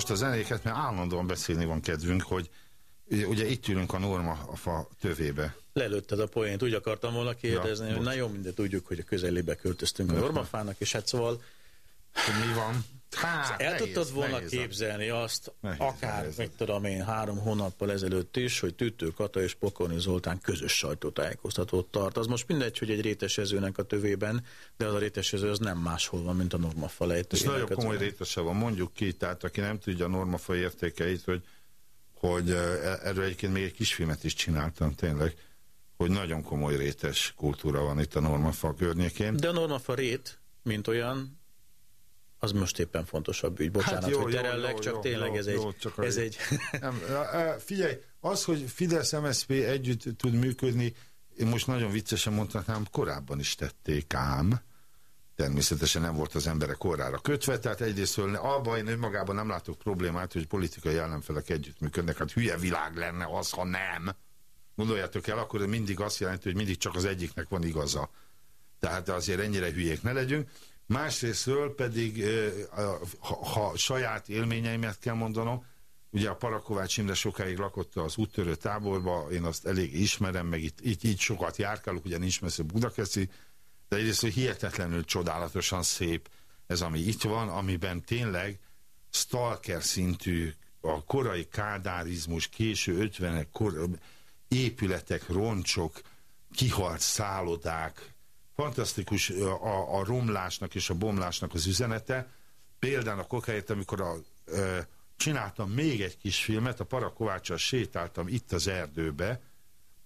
Most a zenéket, mert állandóan beszélni van kedvünk, hogy ugye itt ülünk a Norma a fa tövébe. Lelőtted a poént, úgy akartam volna kérdezni, ja, hogy na jó, mindet tudjuk, hogy a közelébe költöztünk a Normafának, és hát szóval... Mi van? Hát, El nehéz, tudtad volna nehéz, képzelni azt, nehéz, akár, nehéz. mit tudom én, három hónappal ezelőtt is, hogy Tüttő Kata és Pokorni Zoltán közös sajtótájékoztatót tart. Az most mindegy, hogy egy rétesezőnek a tövében, de az a rétesező az nem máshol van, mint a normafa lejtő. És nagyon komoly rétese van, mondjuk ki, tehát aki nem tudja a normafa értékeit, hogy, hogy e, erről egyébként még egy kisfilmet is csináltam tényleg, hogy nagyon komoly rétes kultúra van itt a normafa környékén. De a normafa rét, mint olyan, az most éppen fontosabb ügy. Bocsánat, hát jó, hogy terellek, jó, csak jó, tényleg jó, ez jó, egy... Csak ez egy... *laughs* Nem, figyelj, az, hogy Fidesz-MSZP együtt tud működni, én most nagyon viccesen mondhatnám, korábban is tették ám, természetesen nem volt az emberek korrára kötve, tehát egyrészt abban én önmagában nem látok problémát, hogy politikai ellenfelek együttműködnek, hát hülye világ lenne az, ha nem. Gondoljátok el, akkor mindig azt jelenti, hogy mindig csak az egyiknek van igaza. Tehát azért ennyire hülyék ne legyünk. Másrésztről pedig, ha, saját élményeimet kell mondanom, ugye a Parakovács Imre sokáig lakott az úttörő táborba, én azt elég ismerem, meg itt, itt így sokat járkálok, ugye nincs messze Budakeszi, de egyrészt, hogy hihetetlenül csodálatosan szép ez, ami itt van, amiben tényleg stalker szintű a korai kádárizmus, késő 50-ek épületek, roncsok, kihalt szállodák, fantasztikus a, a romlásnak és a bomlásnak az üzenete. Például a kokáért, amikor a, e, csináltam még egy kis filmet, a Parakováccsal sétáltam itt az erdőbe,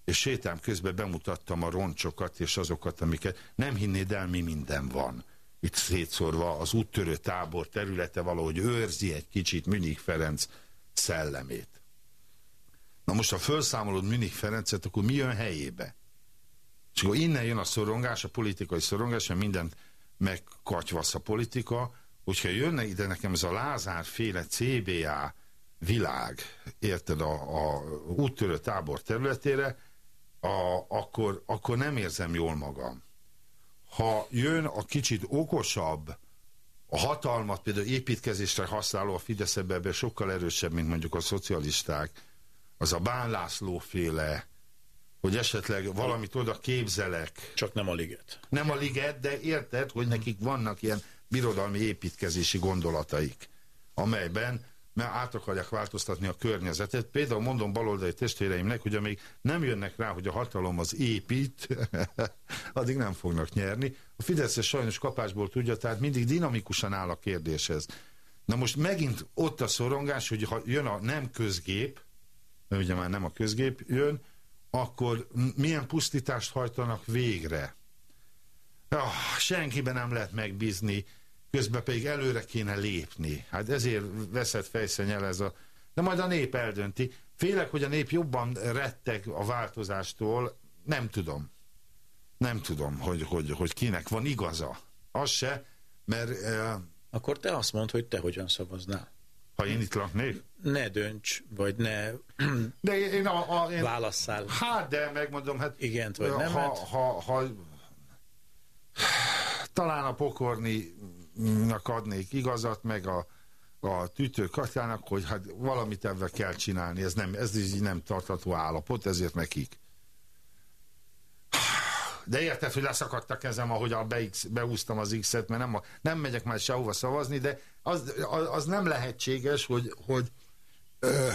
és sétám közben bemutattam a roncsokat és azokat, amiket nem hinnéd el, mi minden van. Itt szétszórva az úttörő tábor területe valahogy őrzi egy kicsit Münich Ferenc szellemét. Na most, ha felszámolod Münich Ferencet, akkor mi jön helyébe? És akkor innen jön a szorongás, a politikai szorongás, mert mindent megkatyvasz a politika, hogyha jönne ide nekem ez a Lázár féle CBA világ, érted, a, a úttörő tábor területére, a, akkor, akkor nem érzem jól magam. Ha jön a kicsit okosabb, a hatalmat például építkezésre használó a Fidesz ebben sokkal erősebb, mint mondjuk a szocialisták, az a Bán László féle, hogy esetleg valamit oda képzelek. Csak nem a liget. Nem a liget, de érted, hogy nekik vannak ilyen birodalmi építkezési gondolataik, amelyben mert át akarják változtatni a környezetet. Például mondom baloldali testvéreimnek, hogy amíg nem jönnek rá, hogy a hatalom az épít, *laughs* addig nem fognak nyerni. A Fidesz sajnos kapásból tudja, tehát mindig dinamikusan áll a kérdéshez. Na most megint ott a szorongás, hogy ha jön a nem közgép, mert ugye már nem a közgép jön, akkor milyen pusztítást hajtanak végre. Ah, senkiben nem lehet megbízni, közben pedig előre kéne lépni. Hát ezért veszett fejszennyel ez a... De majd a nép eldönti. Félek, hogy a nép jobban retteg a változástól, nem tudom. Nem tudom, hogy, hogy, hogy kinek van igaza. Az se, mert... Uh, Akkor te azt mondd, hogy te hogyan szavaznál. Ha én itt laknék? Ne dönts, vagy ne *clears throat* de én, a, a, én, válasszál. Hát, de megmondom, hát... Igent vagy nem? Ha, ha, ha, talán a pokorninak adnék igazat, meg a, a tütő Katyának, hogy hát valamit ebben kell csinálni, ez, nem, ez így nem tartható állapot, ezért nekik. De érted, hogy leszakadt a kezem, ahogy a bex, beúztam az X-et, mert nem, a, nem megyek már sehova szavazni, de az, az nem lehetséges, hogy, hogy ö,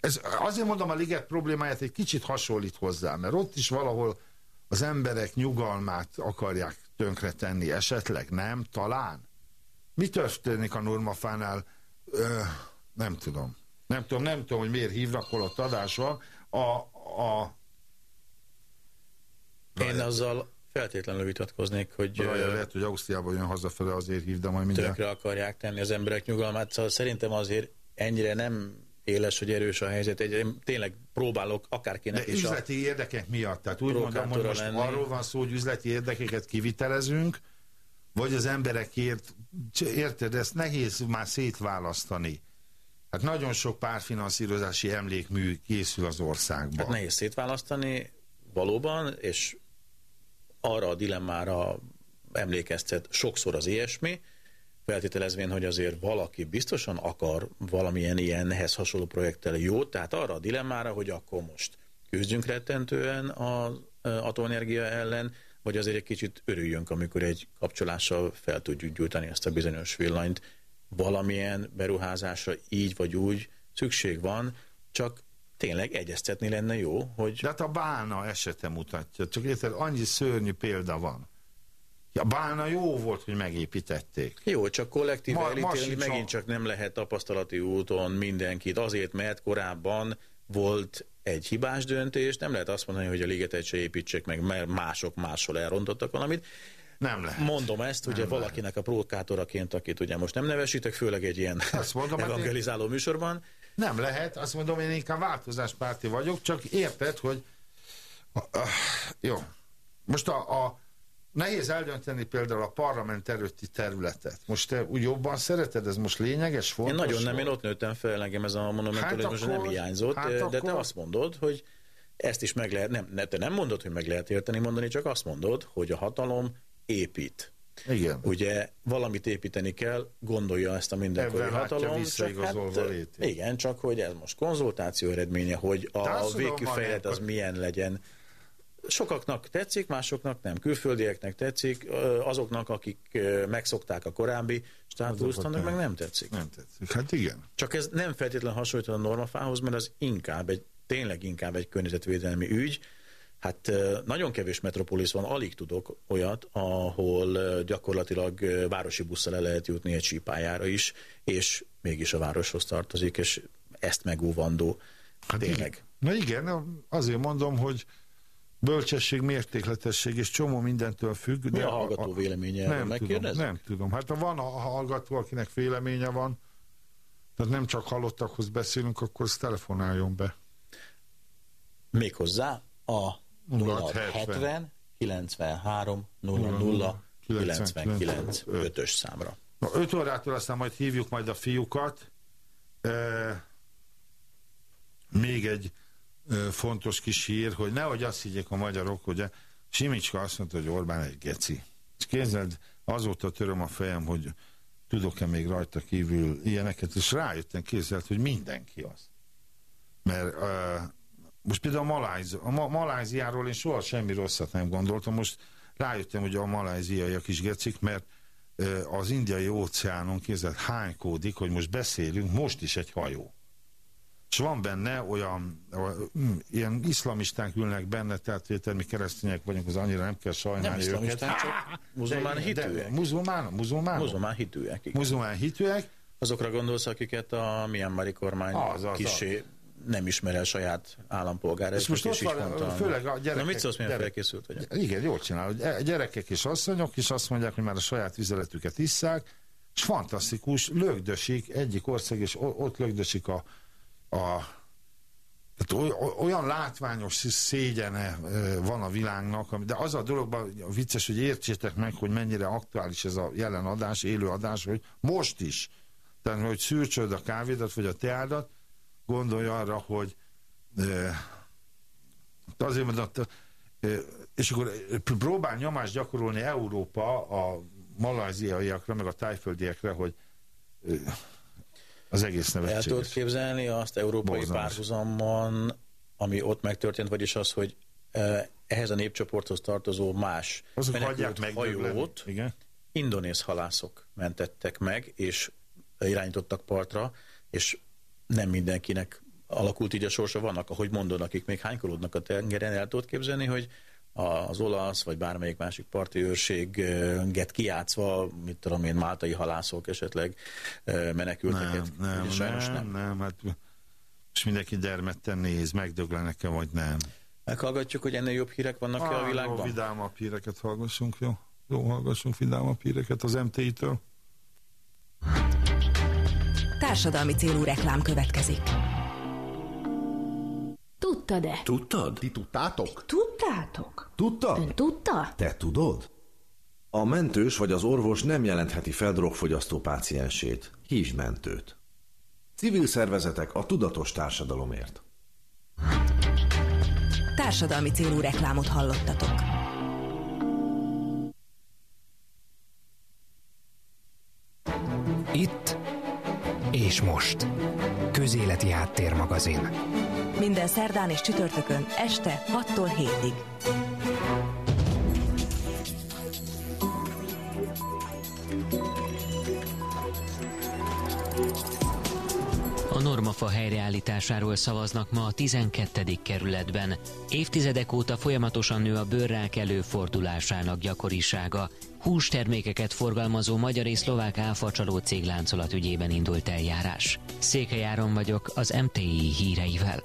ez, azért mondom a liget problémáját egy kicsit hasonlít hozzá, mert ott is valahol az emberek nyugalmát akarják tönkretenni, esetleg nem, talán. Mi történik a normafánál? Ö, nem tudom. Nem tudom, nem tudom, hogy miért hívnak, hol ott adás van. A, a én azzal feltétlenül vitatkoznék, hogy... Raja, lehet, hogy Ausztriában jön hazafele, azért hív, de majd minden... Tökre akarják tenni az emberek nyugalmát, szóval szerintem azért ennyire nem éles, hogy erős a helyzet. Egy, én tényleg próbálok akárkinek De is üzleti a érdekek miatt. Tehát úgy mondom, hogy most lenni. arról van szó, hogy üzleti érdekeket kivitelezünk, vagy az emberekért, érted, ezt nehéz már szétválasztani. Hát nagyon sok párfinanszírozási emlékmű készül az országban. Hát nehéz szétválasztani, valóban, és arra a dilemmára emlékeztet sokszor az ilyesmi, feltételezvén, hogy azért valaki biztosan akar valamilyen ilyenhez hasonló projekttel jó, tehát arra a dilemmára, hogy akkor most küzdjünk rettentően az atomenergia ellen, vagy azért egy kicsit örüljünk, amikor egy kapcsolással fel tudjuk gyújtani ezt a bizonyos villanyt. Valamilyen beruházásra így vagy úgy szükség van, csak tényleg egyeztetni lenne jó, hogy... De hát a bálna esete mutatja, csak érted, annyi szörnyű példa van. Ja, bálna jó volt, hogy megépítették. Jó, csak kollektív Ma, elítélni megint csak nem lehet tapasztalati úton mindenkit, azért, mert korábban volt egy hibás döntés, nem lehet azt mondani, hogy a ligetet se építsék meg, mert mások máshol elrontottak valamit. Nem lehet. Mondom ezt, ugye nem valakinek lehet. a provokátoraként, akit ugye most nem nevesítek, főleg egy ilyen azt mondom, *laughs* evangelizáló én... műsorban. Nem lehet, azt mondom, én inkább változáspárti vagyok, csak érted, hogy jó. Most a, a nehéz eldönteni például a parlament előtti területet. Most te úgy jobban szereted, ez most lényeges, fontos? Én nagyon nem, én ott nőttem fel, engem ez a monumentalizmus hát nem hiányzott, hát de akkor... te azt mondod, hogy ezt is meg lehet, nem, te nem mondod, hogy meg lehet érteni mondani, csak azt mondod, hogy a hatalom épít. Igen. Ugye valamit építeni kell, gondolja ezt a mindenkori Ebben hatalom. Csak hát, igen, csak hogy ez most konzultáció eredménye, hogy a végkifejlet az milyen legyen. Sokaknak tetszik, másoknak nem. Külföldieknek tetszik, azoknak, akik megszokták a korábbi státuszt, annak meg nem tetszik. Nem tetszik, hát igen. Csak ez nem feltétlenül hasonlít a normafához, mert az inkább egy, tényleg inkább egy környezetvédelmi ügy, Hát nagyon kevés metropolis van, alig tudok olyat, ahol gyakorlatilag városi busszal el lehet jutni egy sípájára is, és mégis a városhoz tartozik, és ezt megóvandó. Hát tényleg. Igen. Na igen, azért mondom, hogy bölcsesség, mértékletesség és csomó mindentől függ. Mi de a hallgató a, véleménye? Nem tudom, nem tudom. Hát ha van a hallgató, akinek véleménye van, tehát nem csak hallottakhoz beszélünk, akkor telefonáljon be. Méghozzá a 070 93 00 99 5-ös számra. Na, 5 órától aztán majd hívjuk majd a fiúkat. E, még egy e, fontos kis hír, hogy nehogy azt higgyék a magyarok, hogy Simicska azt mondta, hogy Orbán egy geci. És képzeld, azóta töröm a fejem, hogy tudok-e még rajta kívül ilyeneket, és rájöttem, képzeld, hogy mindenki az. Mert uh, most például a, Maláz, a Ma Maláziáról én soha semmi rosszat nem gondoltam, most rájöttem, hogy a maláziaiak is gecik, mert az indiai óceánon képzeld hánykódik, hogy most beszélünk, most is egy hajó és van benne olyan, olyan ilyen iszlamisták ülnek benne, tehát mi keresztények vagyunk, az annyira nem kell sajnálni nem őket. csak *laughs* muzulmán hitűek. muzulmán, muzulmán? Muzulmán hitűek. Igen. Muzulmán hitűek. Azokra gondolsz, akiket a Myanmari kormány az, az, kisé az. Nem ismer el saját állampolgárait. És most ott van, főleg a gyerekek. Na mit szólsz, milyen gyerek, felkészült vagy? Igen, jól csinál. Gyerekek és asszonyok is azt mondják, hogy már a saját vizeletüket isszák, és fantasztikus, lögdösik egyik ország, és ott lögdösik a a tehát olyan látványos szégyene van a világnak, de az a dologban vicces, hogy értsétek meg, hogy mennyire aktuális ez a jelen adás, élő adás, hogy most is, tehát hogy szűrcsöd a kávédat, vagy a teádat, gondolj arra, hogy azért mondom, és akkor próbál nyomást gyakorolni Európa a malajziaiakra, meg a tájföldiekre, hogy az egész nevetséges. El tudod képzelni azt európai párhuzamban, ami ott megtörtént, vagyis az, hogy ehhez a népcsoporthoz tartozó más Azok menekült hajót Igen? indonéz halászok mentettek meg, és irányítottak partra, és nem mindenkinek alakult így a sorsa. Vannak, ahogy mondod, akik még hánykolódnak a tengeren, el tudod képzelni, hogy az olasz, vagy bármelyik másik parti őrséget kiátszva, mit tudom én, máltai halászok esetleg menekülteket. Nem, nem, sajnos nem, nem, nem, hát és mindenki gyermetten néz, megdöglenek-e, vagy nem. Meghallgatjuk, hogy ennél jobb hírek vannak-e a világban? Jó, vidámabb híreket hallgassunk, jó? Jó, hallgassunk vidámabb híreket az MTI-től. Társadalmi célú reklám következik. Tudtad-e? Tudtad? Ti tudtátok? Tudtátok? Tudta? Ön tudta? Te tudod? A mentős vagy az orvos nem jelentheti fel drogfogyasztó páciensét. Hívj mentőt. Civil szervezetek a tudatos társadalomért. Társadalmi célú reklámot hallottatok. Itt és most. Közéleti Háttérmagazin. Minden szerdán és csütörtökön este 6-tól 7-ig. A normafa helyreállításáról szavaznak ma a 12. kerületben. Évtizedek óta folyamatosan nő a bőrrák előfordulásának gyakorisága. Hústermékeket forgalmazó magyar és szlovák áfacsaló cégláncolat ügyében indult eljárás. Székelyáron vagyok az MTI híreivel.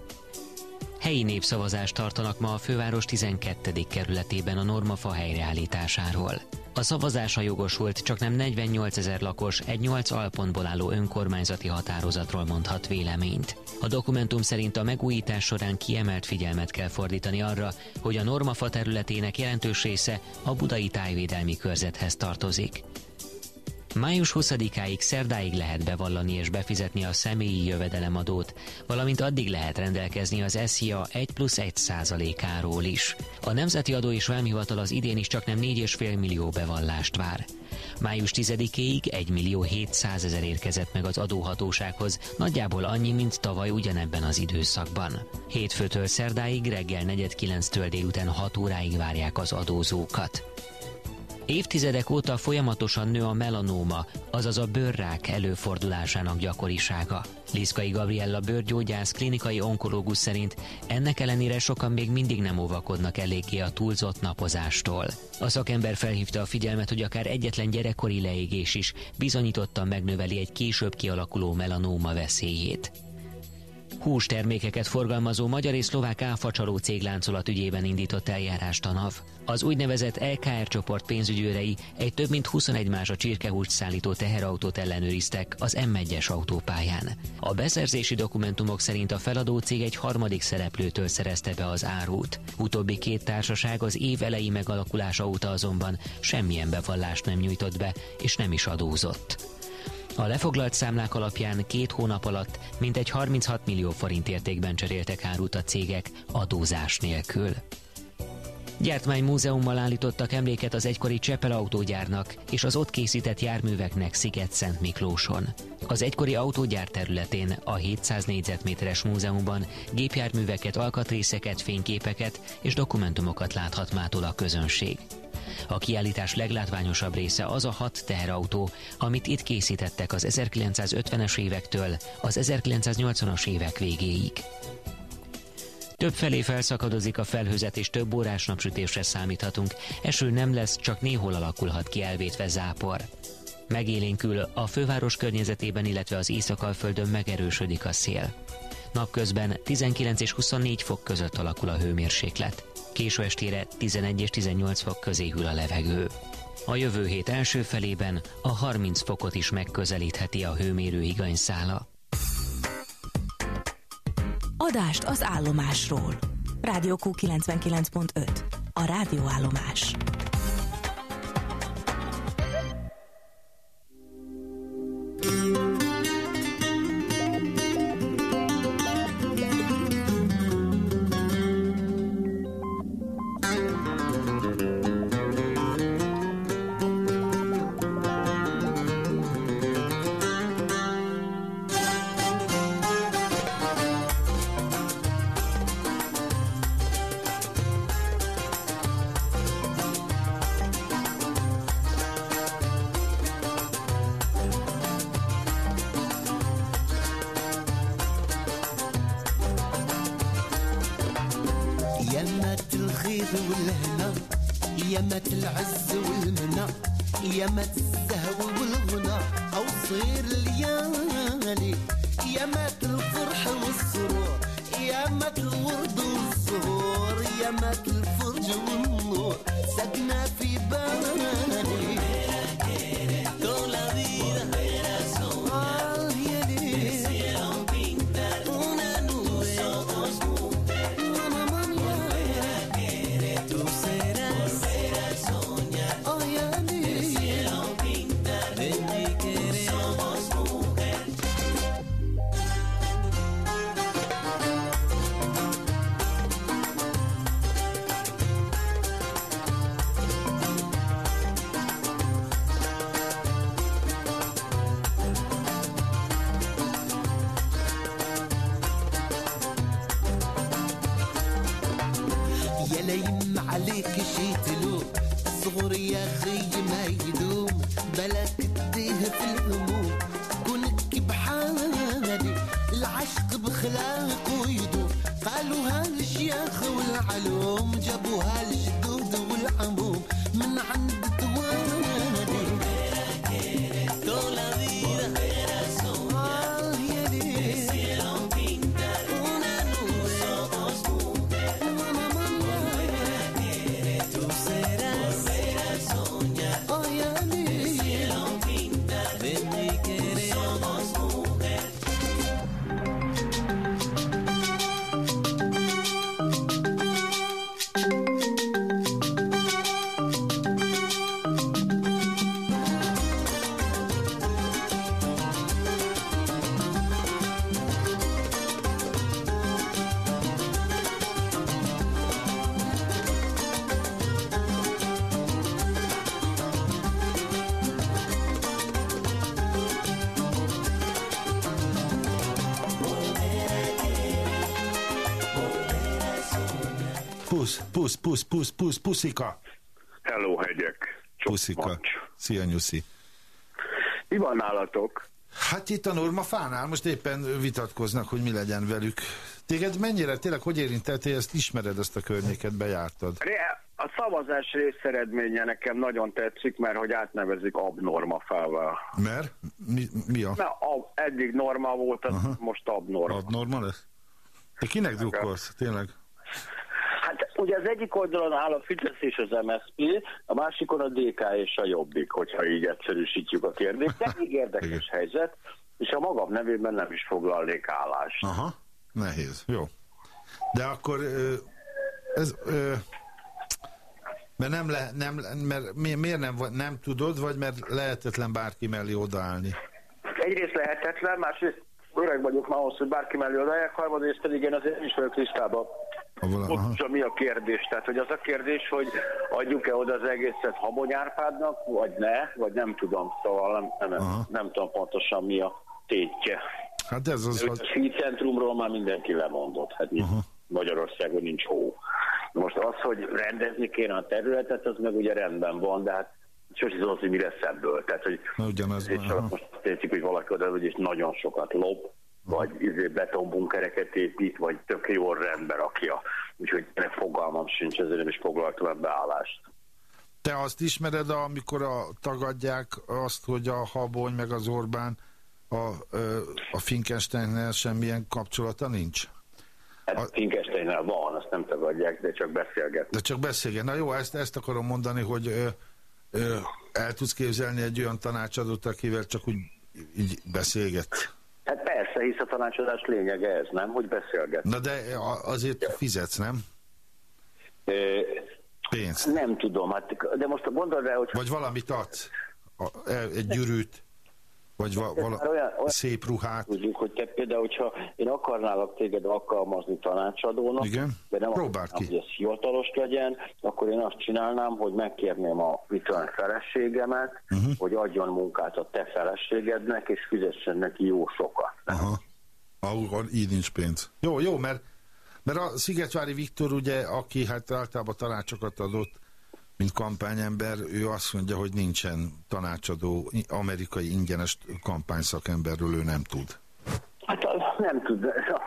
Helyi népszavazást tartanak ma a főváros 12. kerületében a normafa helyreállításáról. A szavazásra jogosult csak nem 48 ezer lakos egy 8 alpontból álló önkormányzati határozatról mondhat véleményt. A dokumentum szerint a megújítás során kiemelt figyelmet kell fordítani arra, hogy a normafa területének jelentős része a budai tájvédelmi körzethez tartozik. Május 20-áig szerdáig lehet bevallani és befizetni a személyi jövedelemadót, valamint addig lehet rendelkezni az SZIA 1 plusz 1 százalékáról is. A Nemzeti Adó és Vámhivatal az idén is csak nem 4,5 millió bevallást vár. Május 10-éig 1 millió 700 ezer érkezett meg az adóhatósághoz, nagyjából annyi, mint tavaly ugyanebben az időszakban. Hétfőtől szerdáig reggel 4.9-től délután 6 óráig várják az adózókat. Évtizedek óta folyamatosan nő a melanóma, azaz a bőrrák előfordulásának gyakorisága. Liszkai Gabriella bőrgyógyász klinikai onkológus szerint ennek ellenére sokan még mindig nem óvakodnak eléggé a túlzott napozástól. A szakember felhívta a figyelmet, hogy akár egyetlen gyerekkori leégés is bizonyítottan megnöveli egy később kialakuló melanóma veszélyét. Hústermékeket forgalmazó magyar és szlovák áfacsaló cégláncolat ügyében indított eljárást a NAV. Az úgynevezett LKR csoport pénzügyőrei egy több mint 21 más a csirkehúst szállító teherautót ellenőriztek az M1-es autópályán. A beszerzési dokumentumok szerint a feladó cég egy harmadik szereplőtől szerezte be az árut. Utóbbi két társaság az év elejé megalakulása óta azonban semmilyen bevallást nem nyújtott be, és nem is adózott. A lefoglalt számlák alapján két hónap alatt mintegy 36 millió forint értékben cseréltek árut a cégek adózás nélkül. Gyártmánymúzeummal állítottak emléket az egykori Csepel autógyárnak és az ott készített járműveknek Sziget-Szent Miklóson. Az egykori autógyár területén a 700 négyzetméteres múzeumban gépjárműveket, alkatrészeket, fényképeket és dokumentumokat láthat mától a közönség. A kiállítás leglátványosabb része az a hat teherautó, amit itt készítettek az 1950-es évektől az 1980-as évek végéig. Több felé felszakadozik a felhőzet és több órás napsütésre számíthatunk. Eső nem lesz, csak néhol alakulhat ki elvétve zápor. Megélénkül a főváros környezetében, illetve az Észak-Alföldön megerősödik a szél. Napközben 19 és 24 fok között alakul a hőmérséklet. Késő estére 11 és 18 fok közé hűl a levegő. A jövő hét első felében a 30 fokot is megközelítheti a hőmérő higanyszála. Adást az állomásról. Rádió Q99.5. A rádióállomás. عليك شي تلوم. صغر يا خي ما يدوم. بلاك pusz, pusz, pusz, pusz, puszika. Hello, hegyek. Puszika. Szia, Nyuszi. Mi van nálatok? Hát itt a normafánál most éppen vitatkoznak, hogy mi legyen velük. Téged mennyire, tényleg hogy érintettél, ezt ismered ezt a környéket, bejártad? A szavazás részeredménye nekem nagyon tetszik, mert hogy átnevezik abnorma felvel. Mert? Mi, mi a? Na, a, eddig norma volt, az Aha. most abnorma. Abnorma lesz? De kinek drukkolsz? Tényleg? Ugye az egyik oldalon áll a Fidesz és az MSZP, a másikon a DK és a Jobbik, hogyha így egyszerűsítjük a kérdést. De még érdekes helyzet, és a magam nevében nem is foglalnék állást. Aha, nehéz. Jó. De akkor ez... Mert nem, le, nem mert mi- miért nem, nem tudod, vagy mert lehetetlen bárki mellé odaállni? Egyrészt lehetetlen, másrészt öreg vagyok már ahhoz, hogy bárki mellé odaják, harmadrészt pedig én azért is vagyok tisztában. Pontosan mi a kérdés? Tehát, hogy az a kérdés, hogy adjuk-e oda az egészet Habony Árpádnak, vagy ne, vagy nem tudom. Szóval nem, nem, nem, nem tudom pontosan mi a tétje. Hát ez az... A Speed Centrumról már mindenki lemondott. Hát. Magyarországon nincs hó. Most az, hogy rendezni kéne a területet, az meg ugye rendben van, de hát sosem tudom, hogy mi lesz ebből. Tehát, hogy Na, ugyanez és van. csak most értjük, hogy valaki oda, hogy és nagyon sokat lop, vagy izé betonbunkereket épít, vagy tök jól rendbe rakja. Úgyhogy ennek fogalmam sincs, ezért nem is foglaltam ebbe állást. Te azt ismered, amikor a, tagadják azt, hogy a Habony meg az Orbán a, a Finkensteinnel semmilyen kapcsolata nincs? Hát a... Finkesteinnel van, azt nem tagadják, de csak beszélget. De csak beszéljen. Na jó, ezt, ezt akarom mondani, hogy ö, ö, el tudsz képzelni egy olyan tanácsadót, akivel csak úgy így beszélget. Persze, hisz a tanácsadás lényege ez, nem? Hogy beszélget. Na de azért fizetsz, nem? Ö, Pénzt. Nem tudom, hát, de most gondold el, hogy... Vagy valamit adsz. Egy gyűrűt. Vagy va, vala, olyan- olyan- szép ruhát. Tudjuk, hogy te például, hogyha én akarnálak téged alkalmazni tanácsadónak, Igen. de nem Próbáld akarnám, ki. hogy ez hivatalos legyen, akkor én azt csinálnám, hogy megkérném a return feleségemet, Mhm. uh-huh. hogy adjon munkát a te feleségednek, és fizessen neki jó sokat. Aha. Ahol így nincs pénz. Jó, jó, mert, mert a Szigetvári Viktor ugye, aki hát általában tanácsokat adott, mint kampányember, ő azt mondja, hogy nincsen tanácsadó amerikai ingyenes kampányszakemberről, ő nem tud. Hát nem tud,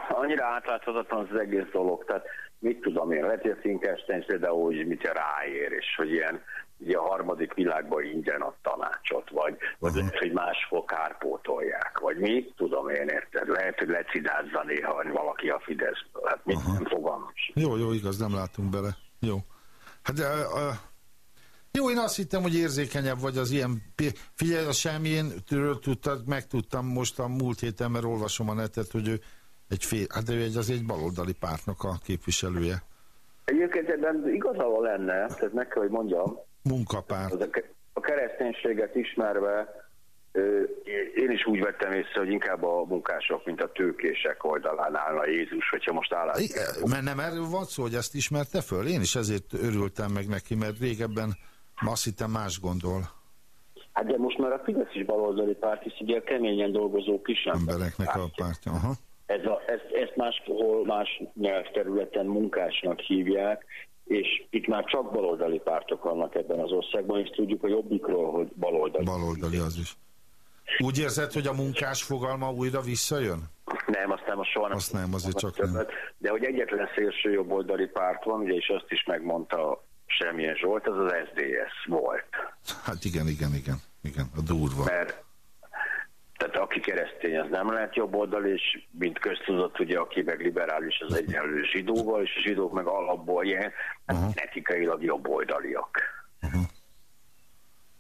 annyira átláthatatlan az egész dolog, tehát mit tudom én, a Finkelstein például, hogy mit ráér, és hogy ilyen ugye a harmadik világban ingyen a tanácsot, vagy, vagy lehet, hogy máshol kárpótolják, vagy mit tudom én, érted? Lehet, hogy lecidázza néha valaki a Fideszből, hát mit nem fogalmam sincs. Jó, jó, igaz, nem látunk bele. Jó. Hát de, uh, jó, én azt hittem, hogy érzékenyebb vagy az ilyen... Figyelj, a semmilyen tőről tudtad, megtudtam most a múlt héten, mert olvasom a netet, hogy ő egy fél, hát ő egy, az egy baloldali pártnak a képviselője. Egyébként ebben igazából lenne, tehát meg kell, hogy mondjam, Munkapárt. a ke- a kereszténységet ismerve én is úgy vettem észre, hogy inkább a munkások, mint a tőkések oldalán állna Jézus, hogyha most állás. I- Mert nem erről van szó, hogy ezt ismerte föl? Én is ezért örültem meg neki, mert régebben azt hittem más gondol Hát de most már a Fidesz is baloldali párt, hisz ugye a keményen dolgozó kis embereknek a pártja. Aha. Ez a, ezt, ezt máshol, más nyelvterületen munkásnak hívják, és itt már csak baloldali pártok vannak ebben az országban, és tudjuk a jobbikról, hogy baloldali. Baloldali az is. Úgy érzed, hogy a munkás fogalma újra visszajön? Nem, aztán most soha nem. Azt nem, azért csak többet. nem. De hogy egyetlen szélső jobboldali párt van, ugye, és azt is megmondta semmilyen Zsolt, az az SDS volt. Hát igen, igen, igen. Igen, a durva. Mert tehát aki keresztény, az nem lehet jobboldali, és mint köztudott, ugye, aki meg liberális, az egyenlő zsidóval, és a zsidók meg alapból ilyen uh-huh. etikailag jobboldaliak.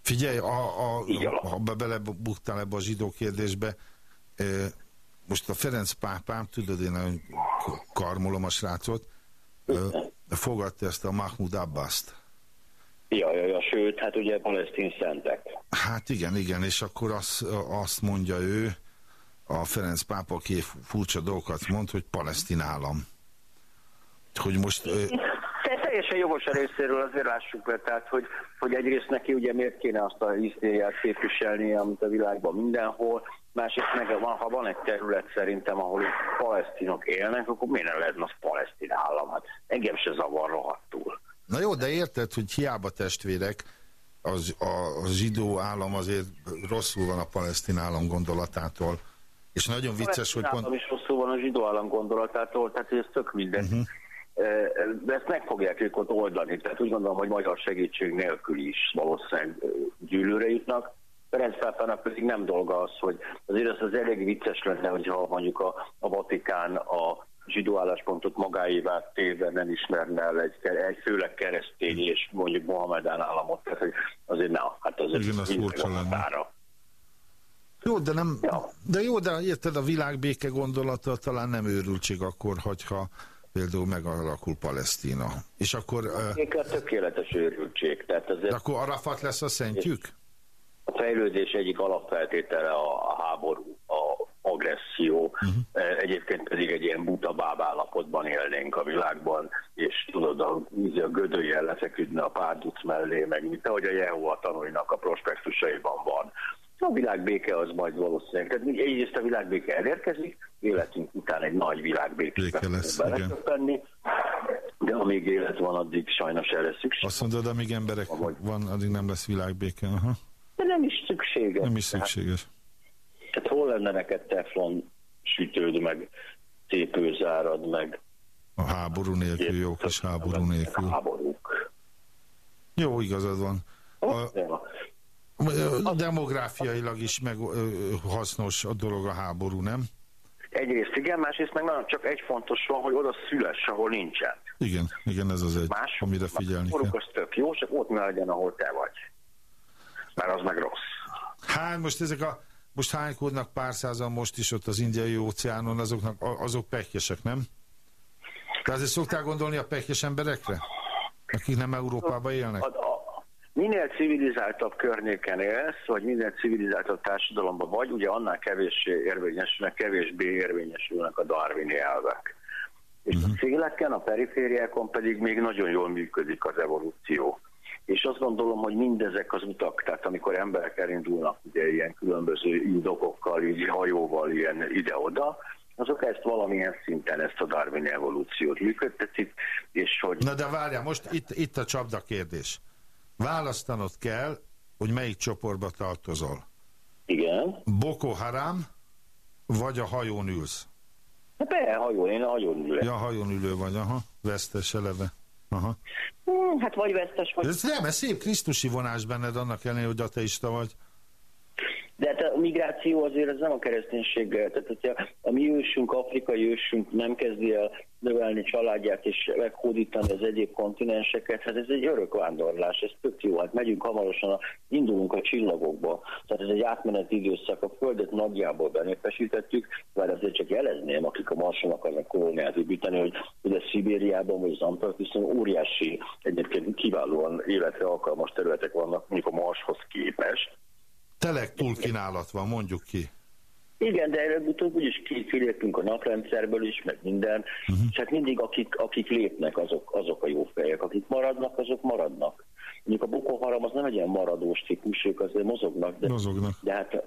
Figyelj, a, a, ha be belebuktál ebbe a zsidó kérdésbe, e, most a Ferenc pápám, tudod, én nagyon karmolom a srácot, e, fogadta ezt a Mahmoud Abbast. Ja, ja, ja, sőt, hát ugye palesztin szentek. Hát igen, igen, és akkor azt, azt mondja ő, a Ferenc pápa, aki furcsa dolgokat mond, hogy palesztin állam. Hogy most... ö, De teljesen jogos a részéről, azért lássuk be, tehát, hogy, hogy egyrészt neki ugye miért kéne azt a hisztériát képviselni, amit a világban mindenhol, másrészt meg van, ha van egy terület szerintem, ahol palesztinok élnek, akkor miért nem lehetne az palesztin állam? Hát engem se zavar rohadtul. Na jó, de érted, hogy hiába testvérek, az, a, a zsidó állam azért rosszul van a palesztin állam gondolatától. És nagyon vicces, hogy pont... is rosszul van a zsidó állam gondolatától, tehát ez tök mindegy. Uh-huh. de ezt meg fogják ők ott oldani, tehát úgy gondolom, hogy magyar segítség nélkül is valószínűleg gyűlőre jutnak. Ferenc pápának pedig nem dolga az, hogy azért az, az elég vicces lenne, hogyha mondjuk a, a Vatikán a zsidó álláspontot magáévá téve nem ismerne el egy, egy főleg keresztény és mondjuk Mohamedán államot, tehát hogy azért ne, hát azért Igen, az furcsa lenne. Jó, de nem, ja. de jó, de érted, a világbéke gondolata talán nem őrültség akkor, hogyha például megalakul Palesztina. És akkor... Uh, a tökéletes őrültség. Tehát azért, de akkor Arafat lesz a szentjük? A fejlődés egyik alapfeltétele a, a háború, a agresszió, uh-huh. egyébként pedig egy ilyen buta báb állapotban élnénk a világban, és tudod, a, a gödőjel lefeküdne a párduc mellé, meg mint ahogy a Jehova tanulnak a prospektusaiban van. A világbéke az majd valószínűleg. Tehát egyrészt a világbéke elérkezik, életünk után egy nagy világbéke lesz, beleköpenni, de amíg élet van, addig sajnos erre szükség. Azt mondod, amíg emberek van, addig nem lesz világbéke. Aha. De nem is szükséges. Nem is szükséges. Tehát hol lenne neked teflon sütőd, meg tépőzárad, meg... A háború nélkül, jó kis háború nélkül. Háborúk. Jó, igazad van. A, demográfiailag is meg hasznos a dolog a háború, nem? Egyrészt igen, másrészt meg nagyon csak egy fontos van, hogy oda szüless, ahol nincsen. Igen, igen, ez az egy, Más, amire figyelni kell. az tök jó, csak ott ne legyen, ahol te vagy. Mert az meg rossz. Hát most ezek a most hánykódnak pár százan most is ott az indiai óceánon, azoknak, azok pekjesek, nem? De azért szoktál gondolni a pekjes emberekre? Akik nem Európában élnek? A, a, minél civilizáltabb környéken élsz, vagy minél civilizáltabb társadalomban vagy, ugye annál kevéssé érvényesülnek, kevésbé érvényesülnek a darwini elvek. És uh -huh. a mhm. széleken, a perifériákon pedig még nagyon jól működik az evolúció és azt gondolom, hogy mindezek az utak, tehát amikor emberek elindulnak ugye ilyen különböző indokokkal, így hajóval ilyen ide-oda, azok ezt valamilyen szinten ezt a Darwin evolúciót működtetik, és hogy... Na de várjál, most itt, itt a csapda kérdés. Választanod kell, hogy melyik csoportba tartozol. Igen. Boko Haram, vagy a hajón ülsz? Hát be, hajón, én a hajón ülök. Ja, hajón ülő vagy, aha, vesztes eleve. Aha. Hmm, hát vagy vesztes, vagy... Ez nem, ez szép krisztusi vonás benned, annak ellenére, hogy ateista vagy. De hát a migráció azért ez nem a kereszténységgel. Tehát, hogyha a mi ősünk, afrikai ősünk nem kezdi el növelni családját és meghódítani az egyéb kontinenseket, hát ez egy örök vándorlás, ez tök jó. Hát megyünk hamarosan, a, indulunk a csillagokba. Tehát ez egy átmeneti időszak, a Földet nagyjából benépesítettük, mert azért csak jelezném, akik a Marson akarnak kolóniát építeni, hogy ugye Szibériában vagy az Antarktiszon óriási, egyébként kiválóan életre alkalmas területek vannak, mondjuk a Marshoz képest Telek túlkínálat van, mondjuk ki. Igen, de előbb-utóbb úgyis kiléptünk a naprendszerből is, meg minden, uh-huh. és hát mindig akik, akik lépnek, azok, azok a jó fejek, akik maradnak, azok maradnak. Mondjuk a Boko Haram az nem egy ilyen maradós típus, ők azért mozognak, de, mozognak. de, hát,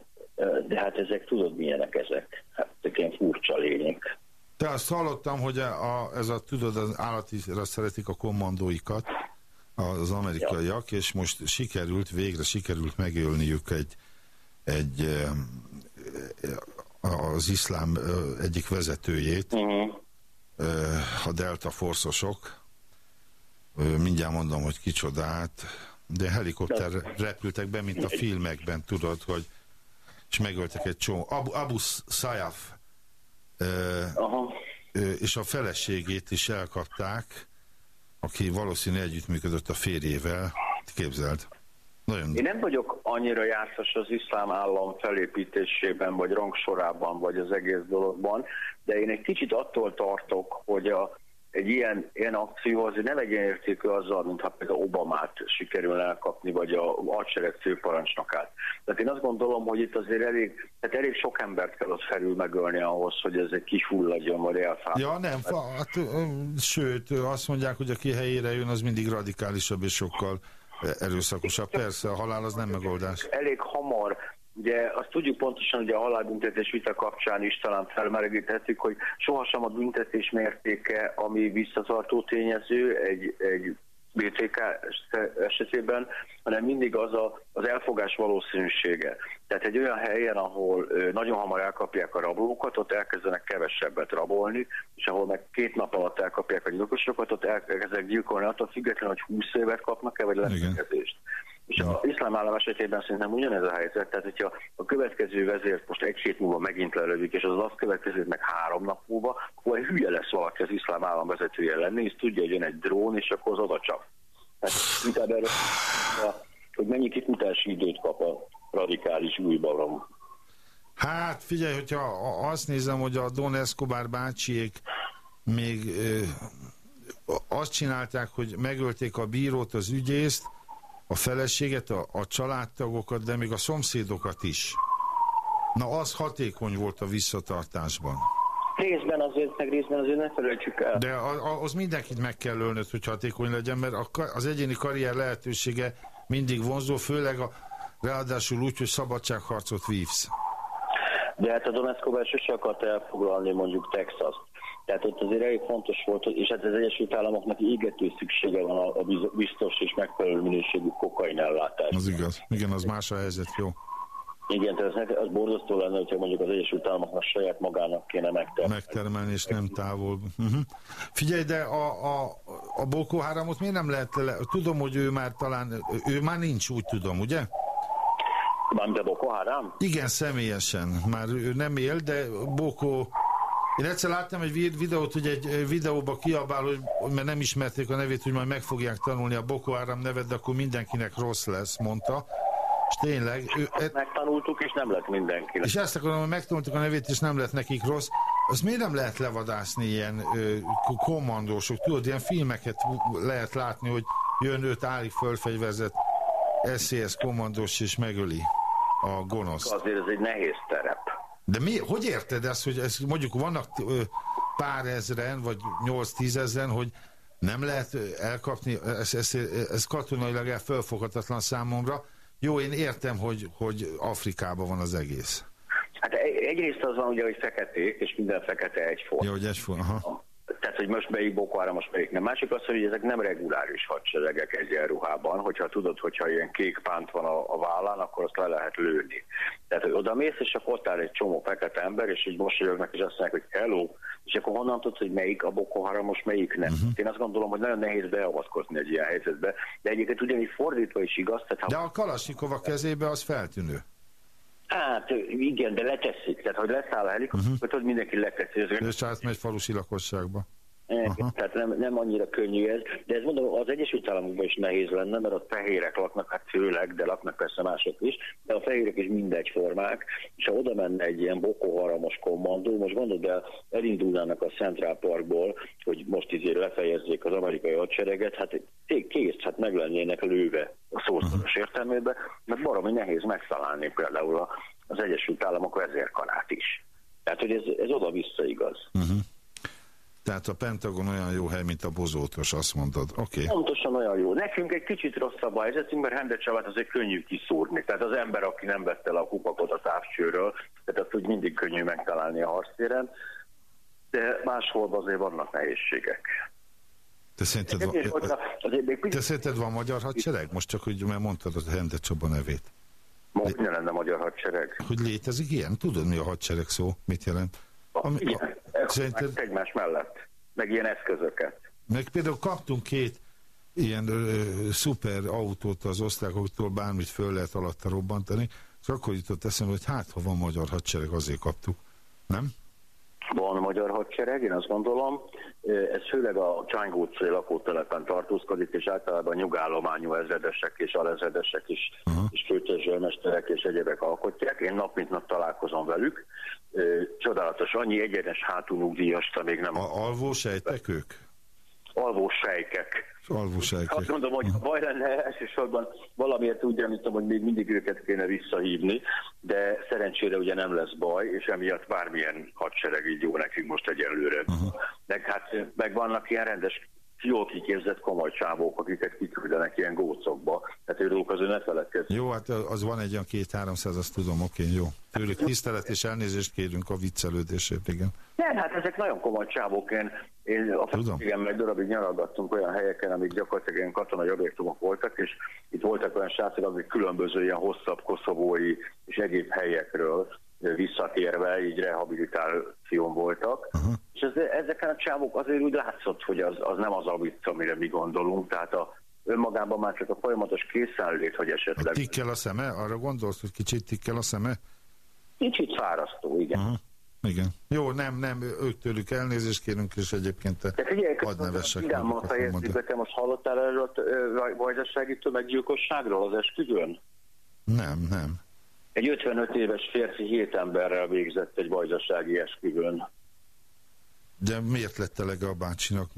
de hát ezek tudod milyenek ezek, hát ezek ilyen furcsa lények. Te azt hallottam, hogy a, ez a, tudod, az állatira szeretik a kommandóikat, az amerikaiak, ja. és most sikerült, végre sikerült megölniük egy, egy az iszlám egyik vezetőjét, uh -huh. a Delta forszosok, mindjárt mondom, hogy kicsodát, de helikopter repültek be, mint a filmekben, tudod, hogy és megöltek egy csomó. Abu, Abu Sayaf uh, és a feleségét is elkapták, aki valószínűleg együttműködött a férjével, képzeld. Nagyon... Én nem vagyok annyira jártas az iszlám állam felépítésében, vagy rangsorában, vagy az egész dologban, de én egy kicsit attól tartok, hogy a, egy ilyen, ilyen akció azért ne legyen értékű azzal, mintha például Obamát sikerül elkapni, vagy a hadsereg főparancsnokát. Tehát én azt gondolom, hogy itt azért elég, tehát elég sok embert kell ott felül megölni ahhoz, hogy ez egy kifulladjon, vagy elfáradjon. Ja, nem, fa, hát, sőt, azt mondják, hogy aki helyére jön, az mindig radikálisabb és sokkal erőszakosabb. Persze, a halál az nem megoldás. Elég hamar Ugye azt tudjuk pontosan, hogy a halálbüntetés vita kapcsán is talán felmelegítettük, hogy sohasem a büntetés mértéke, ami visszatartó tényező egy, egy BTK esetében, hanem mindig az a, az elfogás valószínűsége. Tehát egy olyan helyen, ahol nagyon hamar elkapják a rablókat, ott elkezdenek kevesebbet rabolni, és ahol meg két nap alatt elkapják a gyilkosokat, ott elkezdenek gyilkolni, attól függetlenül, hogy 20 évet kapnak-e, vagy lefeketést. És az iszlám állam esetében szerintem ugyanez a helyzet, tehát hogyha a következő vezért most egy hét múlva megint lelövik, és az azt következő meg három nap múlva, akkor hülye lesz valaki az iszlám állam vezetője lenni, és tudja, hogy jön egy drón, és akkor az oda csap. Tehát inkább erről, hogy mennyi kifutási időt kap a radikális új barom. Hát figyelj, hogyha azt nézem, hogy a Don Escobar bácsiék még ö, azt csinálták, hogy megölték a bírót, az ügyészt, a feleséget, a, a családtagokat, de még a szomszédokat is. Na, az hatékony volt a visszatartásban. Részben azért, meg részben azért ne felejtsük el. De az mindenkit meg kell ölnöd, hogy hatékony legyen, mert az egyéni karrier lehetősége mindig vonzó, főleg a, ráadásul úgy, hogy szabadságharcot vívsz. De hát a Don Escobar sose akart elfoglalni mondjuk Texas. Tehát ott azért elég fontos volt, és hát az Egyesült Államoknak égető szüksége van a biztos és megfelelő minőségű kokain ellátás. Az igaz. Igen, az más a helyzet, jó. Igen, tehát az, az borzasztó lenne, hogyha mondjuk az Egyesült Államoknak saját magának kéne megtermelni. Megtermelni, és nem távol. Uh-huh. Figyelj, de a, a, a Boko Haramot miért nem lehet le... Tudom, hogy ő már talán... Ő már nincs, úgy tudom, ugye? Mármint a Boko Haram? Igen, személyesen. Már ő nem él, de Boko én egyszer láttam egy videót, hogy egy videóba kiabál, hogy, mert nem ismerték a nevét, hogy majd meg fogják tanulni a Boko Haram nevet, de akkor mindenkinek rossz lesz, mondta. És tényleg... Ő, et... Megtanultuk, és nem lett mindenkinek. És ezt akarom, hogy megtanultuk a nevét, és nem lett nekik rossz. Azt miért nem lehet levadászni ilyen ö, kommandósok? Tudod, ilyen filmeket lehet látni, hogy jön őt állig fölfegyverzett SCS kommandós, és megöli a gonosz. Azért ez egy nehéz terep. De mi, hogy érted ezt, hogy ez, mondjuk vannak pár ezren, vagy 8-10 ezren, hogy nem lehet elkapni, ez, ez, ez katonailag elfölfoghatatlan számomra. Jó, én értem, hogy, hogy Afrikában van az egész. Hát egyrészt az van ugye, hogy feketék, és minden fekete egyforma. Jó, hogy egyforma, aha tehát hogy most melyik Boko Haram, most melyik nem. Másik az, hogy ezek nem reguláris hadseregek egyenruhában, hogyha tudod, hogyha ilyen kék pánt van a, a vállán, akkor azt le lehet lőni. Tehát, hogy oda mész, és akkor ott áll egy csomó fekete ember, és így mosolyognak, és azt mondják, hogy hello, és akkor honnan tudod, hogy melyik a Boko Haram, most melyik nem. Uh-huh. Én azt gondolom, hogy nagyon nehéz beavatkozni egy ilyen helyzetbe, de egyébként ugyanígy fordítva is igaz. Tehát, de a Kalasnyikov a kezébe az feltűnő. Hát igen, de leteszik. Tehát, hogy leszáll a helikopter, uh-huh. hogy mindenki leteszi. És átmegy falusi lakosságba. Aha. Tehát nem, nem annyira könnyű ez, de ez mondom, az Egyesült Államokban is nehéz lenne, mert ott fehérek laknak, hát főleg, de laknak persze mások is, de a fehérek is formák, és ha oda menne egy ilyen Boko Haramos kommandó, most gondolod el, elindulnának a Central Parkból, hogy most izé lefejezzék az amerikai hadsereget, hát kész, hát meg lennének lőve a szószoros értelmében, mert baromi nehéz megtalálni például az Egyesült Államok vezérkarát is. Tehát, hogy ez, ez oda-vissza igaz. Uh-huh. Tehát a Pentagon olyan jó hely, mint a bozótos, azt mondod. Oké. Okay. Pontosan olyan jó. Nekünk egy kicsit rosszabb a helyzetünk, mert Hende Csavát azért könnyű kiszúrni. Tehát az ember, aki nem vette le a kupakot a távcsőről, tehát azt úgy mindig könnyű megtalálni a harctéren, de máshol azért vannak nehézségek. Te szerinted, van, te szerinted van magyar hadsereg? Most csak, hogy mert mondtad a Hende Csaba nevét. Most mi lenne magyar hadsereg? Hogy létezik ilyen? Tudod, mi a hadsereg szó? Mit jelent? Ami, Igen, a, szerinted... egymás mellett, meg ilyen eszközöket. Meg például kaptunk két ilyen ö, szuper autót az osztrákoktól, bármit föl lehet alatta robbantani, és akkor jutott eszembe, hogy hát, ha van magyar hadsereg, azért kaptuk. Nem? Van magyar hadsereg, én azt gondolom. Ez főleg a Csángócai lakótelepen tartózkodik, és általában nyugállományú ezredesek és alezredesek is, uh-huh. és főtörzsőmesterek és egyebek alkotják. Én nap mint nap találkozom velük. Csodálatos, annyi egyenes hátú nyugdíjast, még nem... A alvó sejtek ők? Alvó sejkek. Alvósejkek. Azt mondom, hogy baj lenne elsősorban valamiért úgy reméltem, hogy még mindig őket kéne visszahívni, de szerencsére ugye nem lesz baj, és emiatt bármilyen hadsereg így jó nekünk most egyelőre. Uh-huh. Meg hát meg vannak ilyen rendes jól kiképzett komoly csávók, akiket kiküldenek ilyen gócokba. Tehát őrülök azért ne feledkezzünk. Jó, hát az van egy olyan két-háromszáz, azt tudom, oké, jó. Tőlük tisztelet és elnézést kérünk a viccelődésért, igen. Nem, hát ezek nagyon komoly csávók. Én, én a feleségemmel egy darabig nyaralgattunk olyan helyeken, amik gyakorlatilag ilyen katonai objektumok voltak, és itt voltak olyan srácok, akik különböző ilyen hosszabb koszovói és egyéb helyekről visszatérve, így rehabilitáción voltak. Uh-huh. És ez, ezeken a csávok azért úgy látszott, hogy az, az nem az a vicc, amire mi gondolunk, tehát a, önmagában már csak a folyamatos készenlét, hogy esetleg... Tikkel a szeme? Arra gondolsz, hogy kicsit tikkel a szeme? Kicsit fárasztó, igen. Uh-huh. Igen. Jó, nem, nem, ők tőlük elnézést kérünk, és egyébként te hadd nevessek. Vidámmal fejezzük, te most hallottál erről a vajdasági tömeggyilkosságról az esküvőn? Nem, nem. Egy 55 éves férfi hét emberrel végzett egy vajdasági esküvőn. De miért lett elege a bácsinak?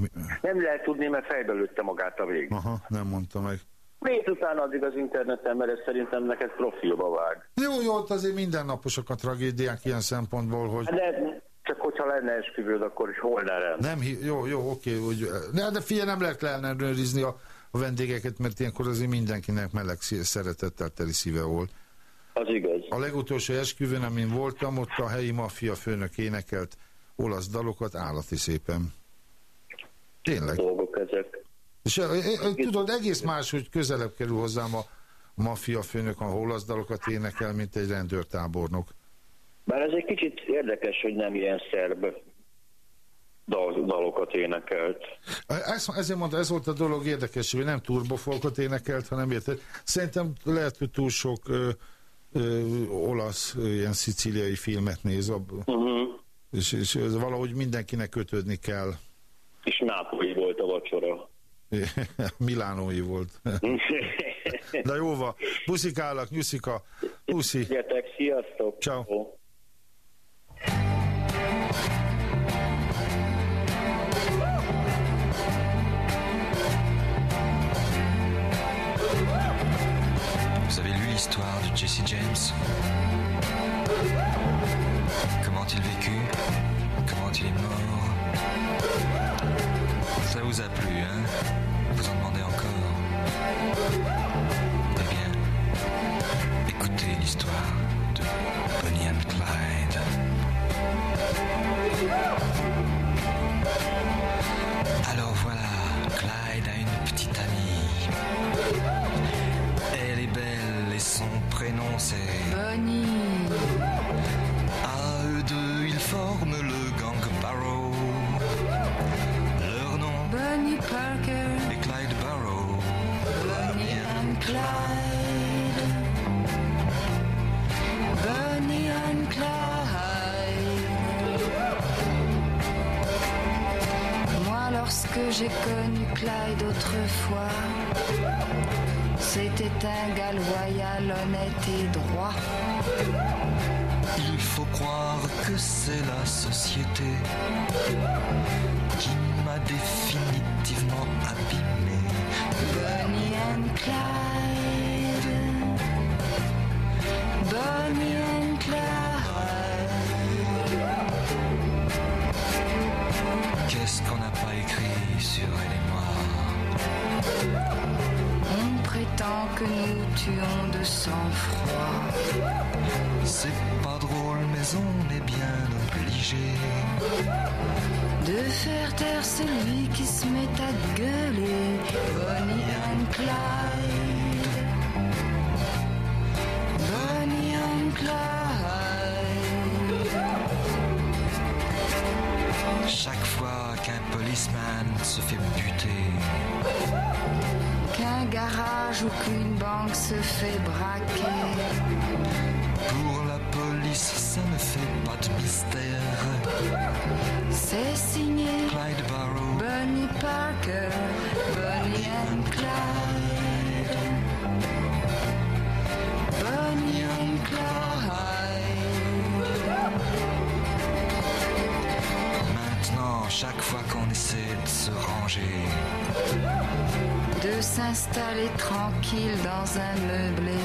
Nem lehet tudni, mert fejbe lőtte magát a vég. Aha, nem mondta meg. Miért utána addig az interneten, mert ez szerintem neked profilba vág. Jó, jó, ott azért mindennaposak a tragédiák ilyen szempontból, hogy... De csak hogyha lenne esküvőd, akkor is hol ne Nem, jó, jó, oké, hogy... De, de figyelj, nem lehet leellenőrizni a, a vendégeket, mert ilyenkor azért mindenkinek meleg szeretettel teli szíve volt. Az igaz. A legutolsó esküvőn, amin voltam, ott a helyi maffia főnök énekelt olasz dalokat állati szépen. Tényleg. Dolgok ezek. És tudod, egész más, hogy közelebb kerül hozzám a maffia főnök, a olasz dalokat énekel, mint egy rendőrtábornok. Bár ez egy kicsit érdekes, hogy nem ilyen szerb dal, dalokat énekelt. Ez, ezért mondta, ez volt a dolog érdekes, hogy nem turbofolkot énekelt, hanem érted. Szerintem lehet, hogy túl sok ö, ö, olasz, ö, ilyen szicíliai filmet néz, ab, uh-huh. és, és ez valahogy mindenkinek kötődni kell. És nápolyi volt a vacsora. *laughs* Milánói volt. *laughs* De jó van. Puszikálak, nyuszika. Puszi. Sziasztok. Ciao. L'histoire de Jesse James. Comment il vécut? Comment il est mort? Ça vous a plu, hein? Vous en demandez encore? Eh bien, écoutez l'histoire de Bonnie and Clyde. C'est Bonnie. À eux deux, ils forment le gang Barrow. Leur nom Bonnie Parker. est Clyde Barrow. Bonnie and Clyde. Bonnie and Clyde. Moi, lorsque j'ai connu Clyde autrefois, c'était un gars loyal, honnête et droit. Il faut croire que c'est la société qui m'a définitivement abîmé. Bonnie and Clyde. Bonnie and Clyde. Qu'est-ce qu'on n'a pas écrit sur elle et moi? Que nous tuons de sang-froid. C'est pas drôle, mais on est bien obligé. De faire taire celui qui se met à gueuler. Bonnie and Clyde. Bonnie and Clyde. Chaque fois qu'un policeman se fait buter, Qu'un garage ou qu'une banque se fait braquer. pour la police, ça ne fait pas de mystère. C'est signé Clyde Barrow. Bonnie Parker, Bonnie and Clyde. Essaie de se ranger, De s'installer tranquille dans un meublé.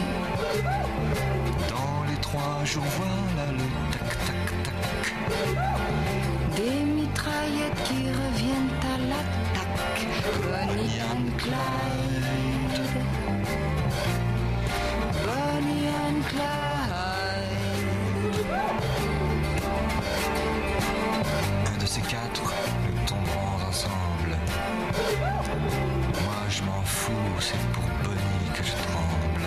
dans les trois jours, voilà le tac-tac-tac. Des mitraillettes qui reviennent à l'attaque. and Clyde. Bonnie and Clyde. Un de ces quatre, fous, c'est pour Bonnie que je tremble.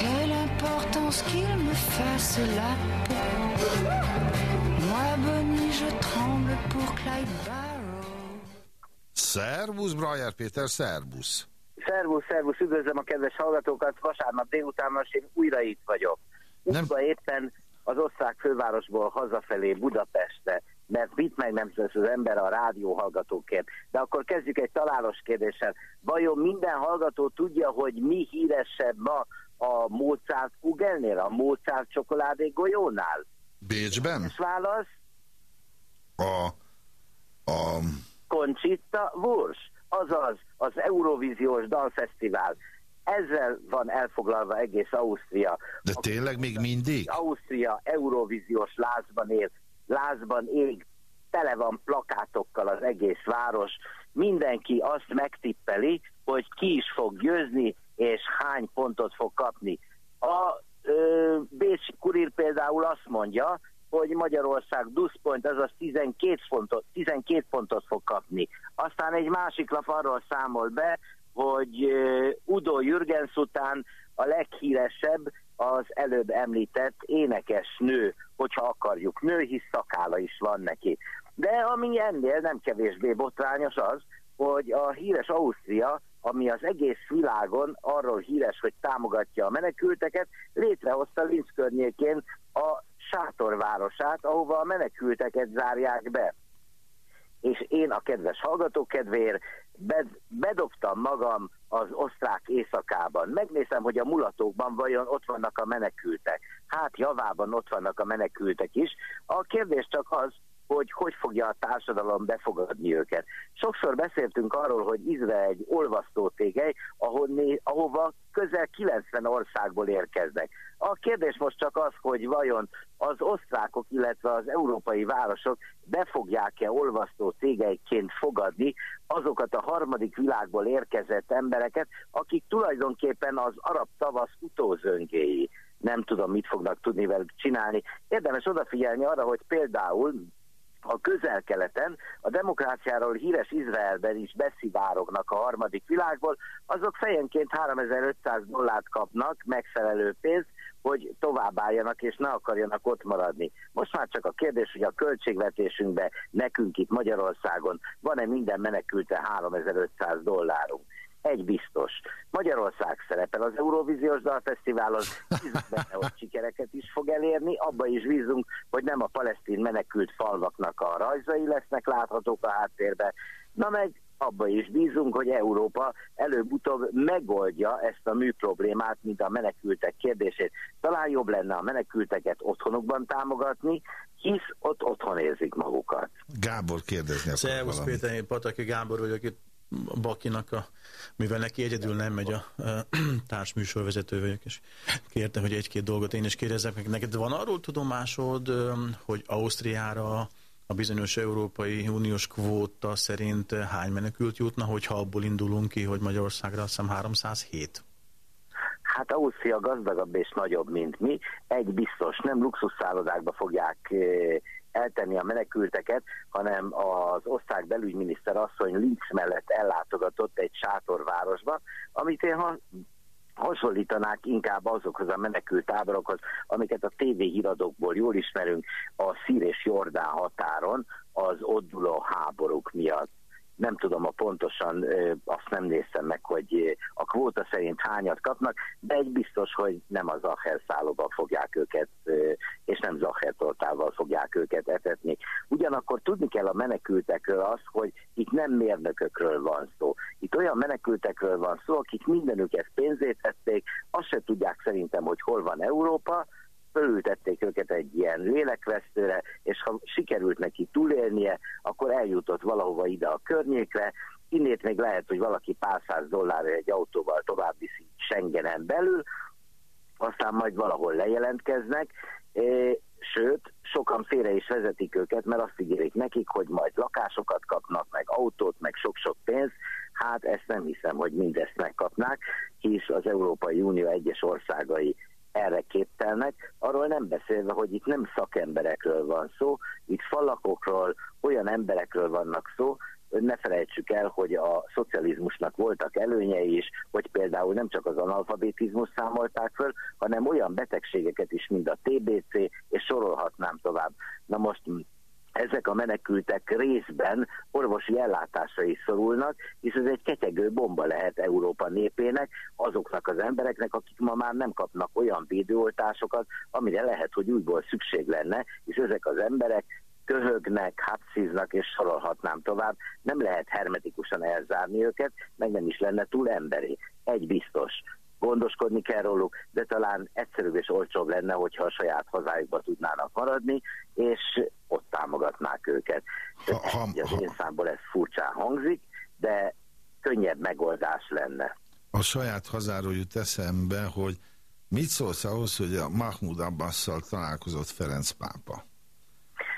Quelle importance qu'il me fasse la peau. Moi, Bonnie, je tremble pour Clyde Barrow. Szervusz, Brajer Péter, szervusz. Szervusz, szervusz, üdvözlöm a kedves hallgatókat, vasárnap délután most én újra itt vagyok. Útba éppen az osztrák fővárosból hazafelé Budapestre, mert mit meg nem tesz az ember a rádió hallgatókért. De akkor kezdjük egy találós kérdéssel. Vajon minden hallgató tudja, hogy mi híresebb ma a Mozart Kugelnél, a Mozart csokoládé golyónál? Bécsben? És válasz? A... a... Conchita Wurst, azaz az Eurovíziós Dalfesztivál. Ezzel van elfoglalva egész Ausztria. De tényleg még mindig? Ausztria Eurovíziós lázban él, lázban ég, tele van plakátokkal az egész város. Mindenki azt megtippeli, hogy ki is fog győzni, és hány pontot fog kapni. A ö, Bécsi Kurír például azt mondja, hogy Magyarország duszpont, azaz 12 pontot, 12 pontot fog kapni. Aztán egy másik lap arról számol be, hogy uh, Udo Jürgens után a leghíresebb az előbb említett énekes nő, hogyha akarjuk. Nő, hisz szakála is van neki. De ami ennél nem kevésbé botrányos az, hogy a híres Ausztria, ami az egész világon arról híres, hogy támogatja a menekülteket, létrehozta Linz környékén a sátorvárosát, ahova a menekülteket zárják be. És én a kedves hallgató kedvéért bed, bedobtam magam az osztrák éjszakában. Megnézem, hogy a mulatókban vajon ott vannak a menekültek. Hát javában ott vannak a menekültek is. A kérdés csak az, hogy hogy fogja a társadalom befogadni őket. Sokszor beszéltünk arról, hogy Izrael egy olvasztó tégely, ahonné, ahova közel 90 országból érkeznek. A kérdés most csak az, hogy vajon az osztrákok, illetve az európai városok be fogják-e olvasztó tégelyként fogadni azokat a harmadik világból érkezett embereket, akik tulajdonképpen az arab tavasz utózöngéi. Nem tudom, mit fognak tudni velük csinálni. Érdemes odafigyelni arra, hogy például a közel-keleten, a demokráciáról híres Izraelben is beszivárognak a harmadik világból, azok fejenként 3500 dollárt kapnak, megfelelő pénzt, hogy továbbálljanak és ne akarjanak ott maradni. Most már csak a kérdés, hogy a költségvetésünkben nekünk itt Magyarországon van-e minden menekülte 3500 dollárunk. Egy biztos. Magyarország szerepel az Eurovíziós Dalfesztiválon, bízunk benne, hogy sikereket is fog elérni, abba is bízunk, hogy nem a palesztin menekült falvaknak a rajzai lesznek láthatók a háttérben, na meg abba is bízunk, hogy Európa előbb-utóbb megoldja ezt a mű problémát, mint a menekültek kérdését. Talán jobb lenne a menekülteket otthonukban támogatni, hisz ott otthon érzik magukat. Gábor kérdezni akar Szervusz valamit. Péter, én Pataki Gábor vagyok itt Bakinak, a, mivel neki egyedül nem megy a, a *clears throat* társműsorvezető vagyok, és kérte, hogy egy-két dolgot én is kérdezzek meg. Neked van arról tudomásod, hogy Ausztriára a bizonyos Európai Uniós kvóta szerint hány menekült jutna, hogyha abból indulunk ki, hogy Magyarországra azt hiszem 307? Hát Ausztria gazdagabb és nagyobb, mint mi. Egy biztos, nem luxusszállodákba fogják eltenni a menekülteket, hanem az osztrák belügyminiszter asszony Linz mellett ellátogatott egy sátorvárosba, amit én ha hasonlítanák inkább azokhoz a menekült táborokhoz, amiket a tévéhíradókból jól ismerünk a Szír és Jordán határon az ott dúló háborúk miatt. Nem tudom a pontosan, azt nem néztem meg, hogy a kvóta szerint hányat kapnak, de egy biztos, hogy nem az Zacher szállóban fogják őket, és nem Zacher tortával fogják őket etetni. Ugyanakkor tudni kell a menekültekről azt, hogy itt nem mérnökökről van szó. Itt olyan menekültekről van szó, akik mindenüket pénzét tették, azt se tudják szerintem, hogy hol van Európa, fölültették őket egy ilyen lélekvesztőre, és ha sikerült neki túlélnie, akkor eljutott valahova ide a környékre, innét még lehet, hogy valaki pár száz dollárra egy autóval tovább viszi Schengenen belül, aztán majd valahol lejelentkeznek, é, sőt, sokan félre is vezetik őket, mert azt ígérik nekik, hogy majd lakásokat kapnak, meg autót, meg sok-sok pénzt, hát hogy mindezt megkapnák, hisz az Európai Unió egyes országai erre képtelnek, arról nem beszélve, hogy itt nem szakemberekről van szó, itt falakokról, olyan emberekről vannak szó, ne felejtsük el, hogy a szocializmusnak voltak előnyei is, hogy például nem csak az analfabetizmus számolták föl, hanem olyan betegségeket is, mint a TBC, és sorolhatnám tovább. Na most ezek a menekültek részben orvosi ellátásra is szorulnak, hisz ez egy ketyegő bomba lehet Európa népének, azoknak az embereknek, akik ma már nem kapnak olyan védőoltásokat, amire lehet, hogy újból szükség lenne, hisz ezek az emberek köhögnek, hapszíznak, és sorolhatnám tovább. Nem lehet hermetikusan elzárni őket, meg nem is lenne túl emberi. Egy biztos, gondoskodni kell róluk, de talán egyszerűbb és olcsóbb lenne, hogyha a saját hazájukba tudnának maradni, és ott támogatnák őket. Ha, ha, az én számból ez furcsán hangzik, de könnyebb megoldás lenne. A saját hazáról jut eszembe, hogy mit szólsz ahhoz, hogy a Mahmoud Abbasszal találkozott Ferenc pápa?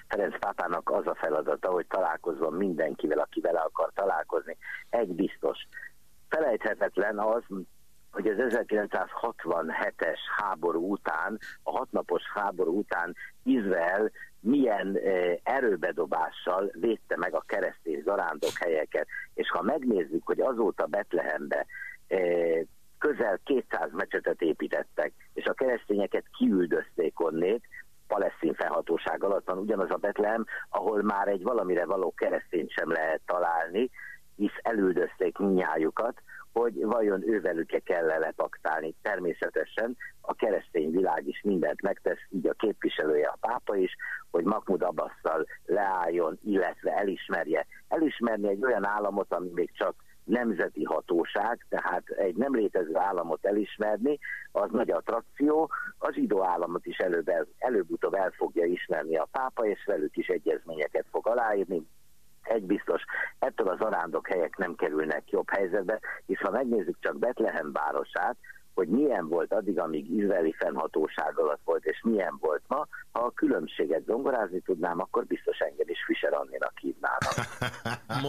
Ferenc pápának az a feladata, hogy találkozva mindenkivel, aki vele akar találkozni. Egy biztos. Felejthetetlen az, hogy az 1967-es háború után, a hatnapos háború után Izrael milyen eh, erőbedobással védte meg a keresztény zarándok helyeket. És ha megnézzük, hogy azóta Betlehembe eh, közel 200 mecsetet építettek, és a keresztényeket kiüldözték onnét, palesztin felhatóság alatt van ugyanaz a Betlehem, ahol már egy valamire való keresztényt sem lehet találni, hisz elüldözték minnyájukat, hogy vajon ővelük-e kell -e lepaktálni. Természetesen a keresztény világ is mindent megtesz, így a képviselője a pápa is, hogy Mahmoud Abbasszal leálljon, illetve elismerje. Elismerni egy olyan államot, ami még csak nemzeti hatóság, tehát egy nem létező államot elismerni, az nagy attrakció, az zsidó államot is előbb, előbb-utóbb el fogja ismerni a pápa, és velük is egyezményeket fog aláírni, egy biztos, ettől az arándok helyek nem kerülnek jobb helyzetbe, hisz ha megnézzük csak Betlehem városát, hogy milyen volt addig, amíg izraeli fennhatóság alatt volt, és milyen volt ma, ha a különbséget zongorázni tudnám, akkor biztos engem is Fischer Anninak hívnának.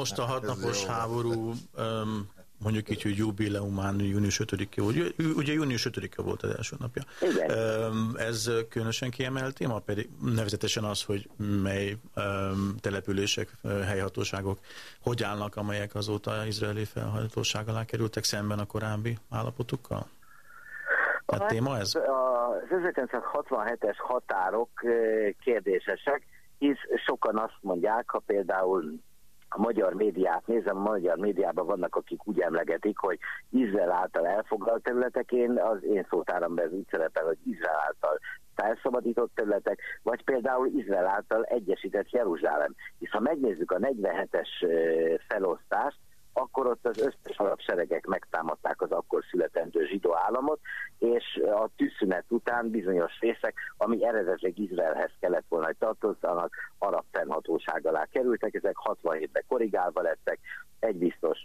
Most a hatnapos háború um, mondjuk így, hogy jubileumán június 5-e, ugye, ugye június 5-e volt az első napja. Igen. Ez különösen kiemelt téma, pedig nevezetesen az, hogy mely um, települések, helyhatóságok hogy állnak, amelyek azóta izraeli felhatóság alá kerültek szemben a korábbi állapotukkal? A téma ez? Az 1967-es határok kérdésesek, hisz sokan azt mondják, ha például a magyar médiát nézem, a magyar médiában vannak, akik úgy emlegetik, hogy Izrael által elfoglalt területekén, az én szótáramban ez úgy szerepel, hogy Izrael által felszabadított területek, vagy például Izrael által egyesített Jeruzsálem. Hisz ha megnézzük a 47-es felosztást, akkor ott az összes arab seregek megtámadták az akkor születendő zsidó államot, és a tűzszünet után bizonyos részek, ami eredetileg Izraelhez kellett volna, hogy tartozzanak, arab fennhatóság alá kerültek, ezek 67-ben korrigálva lettek, egy biztos,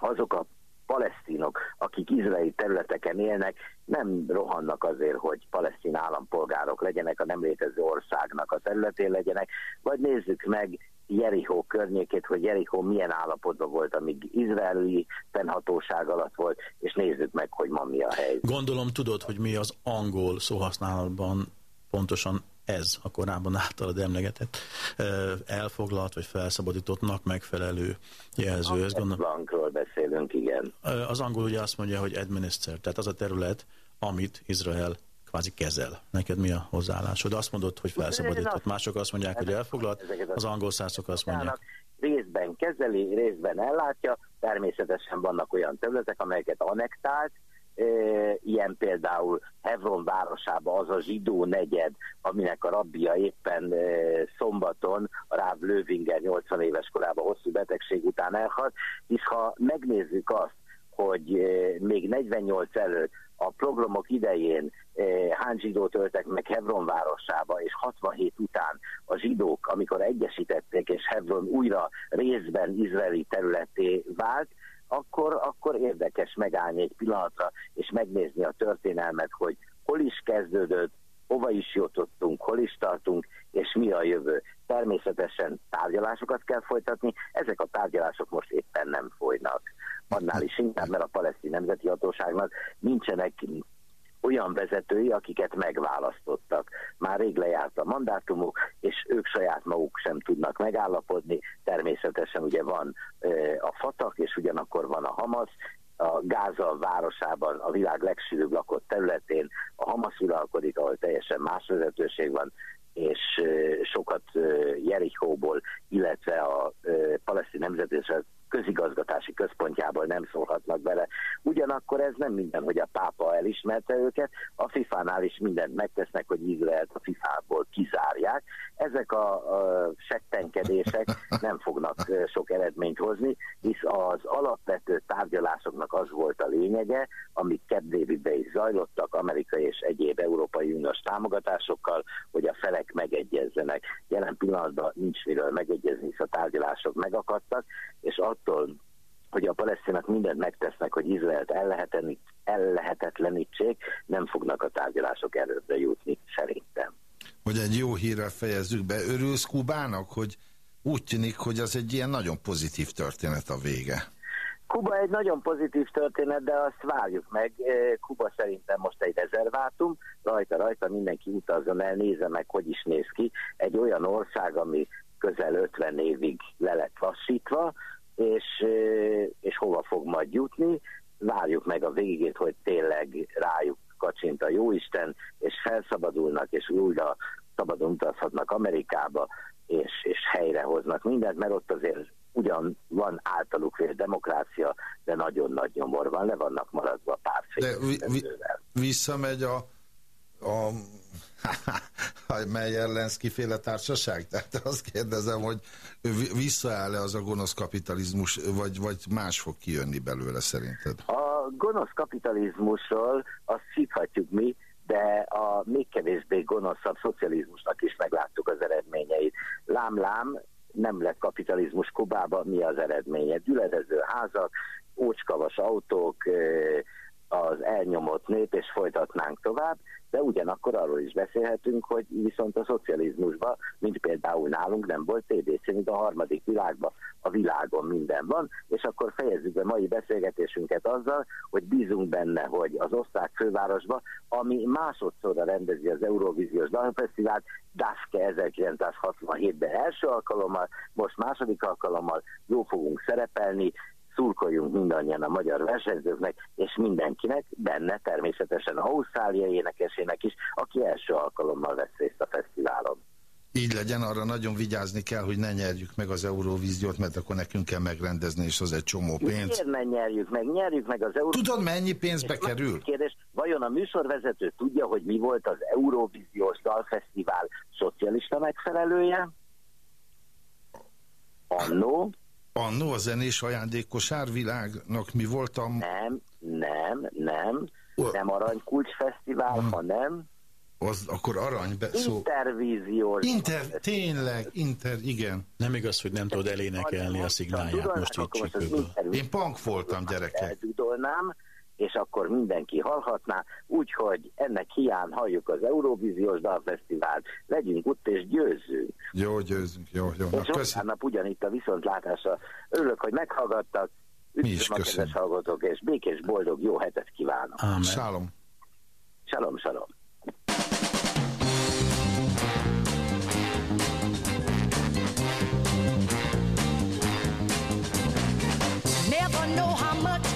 azok a palesztinok, akik izraeli területeken élnek, nem rohannak azért, hogy palesztin állampolgárok legyenek, a nem létező országnak a területén legyenek, vagy nézzük meg Jericho környékét, hogy Jericho milyen állapotban volt, amíg izraeli fennhatóság alatt volt, és nézzük meg, hogy ma mi a helyzet. Gondolom tudod, hogy mi az angol szóhasználatban pontosan ez a korábban általad emlegetett elfoglalt vagy felszabadítottnak megfelelő jelző. Ez gondolom. beszélünk, igen. Az angol ugye azt mondja, hogy administer, tehát az a terület, amit Izrael kvázi kezel. Neked mi a hozzáállásod? Azt mondod, hogy felszabadított. Mások azt mondják, hogy elfoglalt, az angol szászok azt mondják. Részben kezeli, részben ellátja. Természetesen vannak olyan területek, amelyeket annektált, ilyen például Hevron városába az a zsidó negyed, aminek a rabbia éppen szombaton a Ráv Löwinger 80 éves korában hosszú betegség után elhalt, hisz ha megnézzük azt, hogy még 48 előtt a programok idején hány zsidót öltek meg Hebron városába, és 67 után a zsidók, amikor egyesítették, és Hebron újra részben izraeli területé vált, akkor, akkor érdekes megállni egy pillanatra, és megnézni a történelmet, hogy hol is kezdődött, hova is jutottunk, hol is tartunk, és mi a jövő. természetesen tárgyalásokat kell folytatni, ezek a tárgyalások most éppen nem folynak. Annál is inkább, mert a palesztin nemzeti hatóságnak nincsenek olyan vezetői, akiket megválasztottak. Már rég lejárt a mandátumuk, és ők saját maguk sem tudnak megállapodni. Természetesen ugye van a Fatak, és ugyanakkor van a Hamas, a Gáza városában, a világ legsűrűbb lakott területén a Hamas uralkodik, ahol teljesen más vezetőség van, és sokat Jerichóból, illetve a palesztin nemzetések közigazgatási központjából nem szólhatnak bele. Ugyanakkor ez nem minden, hogy a pápa elismerte őket, a FIFA-nál is mindent megtesznek, hogy Izraelt a FIFA-ból kizárják. Ezek a, a settenkedések nem fognak sok eredményt hozni, hisz az alapvető tárgyalásoknak az volt a lényege, amik Davidbe is zajlottak, amerikai és egyéb európai uniós támogatásokkal, hogy a felek megegyezzenek. Jelen pillanatban nincs miről megegyezni, hisz a tárgyalások megakadtak, és attól, hogy a palesztinak mindent megtesznek, hogy Izraelt ellehetetlenítsék, nem fognak a tárgyalások előbbre jutni, szerintem. Hogy egy jó hírrel fejezzük be, örülsz Kubának, hogy úgy tűnik, hogy az egy ilyen nagyon pozitív történet a vége. Kuba egy nagyon pozitív történet, de azt várjuk meg. Kuba szerintem most egy rezervátum, rajta-rajta mindenki utazzon el, nézze meg, hogy is néz ki. Egy olyan ország, ami közel 50 évig le lett lassítva, és, és hova fog majd jutni. Várjuk meg a végét, hogy tényleg rájuk kacsint a jóisten, és felszabadulnak, és újra szabadon utazhatnak Amerikába, és, és helyrehoznak mindent, mert ott azért ugyan van általuk vér demokrácia, de nagyon nagy nyomor van, le vannak maradva pár De vi, vi, visszamegy a, a *laughs* mely ellenszki féle társaság? Tehát azt kérdezem, hogy visszaáll-e az a gonosz kapitalizmus, vagy, vagy más fog kijönni belőle szerinted? A gonosz kapitalizmusról azt hívhatjuk mi, de a még kevésbé gonoszabb szocializmusnak is megláttuk az eredményeit. Lám-lám, nem lett kapitalizmus Kubában, mi az eredménye? Gyüledező házak, ócskavas autók, az elnyomott nép, és folytatnánk tovább, de ugyanakkor arról is beszélhetünk, hogy viszont a szocializmusban, mint például nálunk nem volt TBC, mint a harmadik világban, a világon minden van, és akkor fejezzük be mai beszélgetésünket azzal, hogy bízunk benne, hogy az osztrák fővárosba, ami másodszorra rendezi az Eurovíziós Dalfesztivált, Daske 1967-ben első alkalommal, most második alkalommal jó fogunk szerepelni, szurkoljunk mindannyian a magyar versenyzőknek, és mindenkinek, benne természetesen Ausztrália énekesének is, aki első alkalommal vesz részt a fesztiválon. Így legyen, arra nagyon vigyázni kell, hogy ne nyerjük meg az Euróvíziót, mert akkor nekünk kell megrendezni, és az egy csomó pénz. Miért ne nyerjük meg? Nyerjük meg az Euróvíziót. Tudod, mennyi pénzbe és kerül? Kérdés, vajon a műsorvezető tudja, hogy mi volt az Euróvíziós Dalfesztivál szocialista megfelelője? Annó? Annó a zenés ajándékos árvilágnak mi volt a... Nem, nem, nem. Uh. Nem Aranykulcs Fesztivál, uh. hanem... Az akkor aranybe szó... Intervíziós. Inter, tényleg, inter, igen. Nem igaz, hogy nem tudod elénekelni a szignálját most így. Én punk voltam, gyerekek. Eldudolnám, és akkor mindenki hallhatná, úgyhogy ennek hiány halljuk az Euróvíziós Dalfesztivált, legyünk ott és győzzünk. Jó, győzzünk, jó, jó. És vasárnap ugyanitt a viszontlátásra. Örülök, hogy meghallgattak. Mi is köszönjük. hallgatók, és békés, boldog, jó hetet kívánok. Amen. Sálom. Shalom, shalom. Never know how much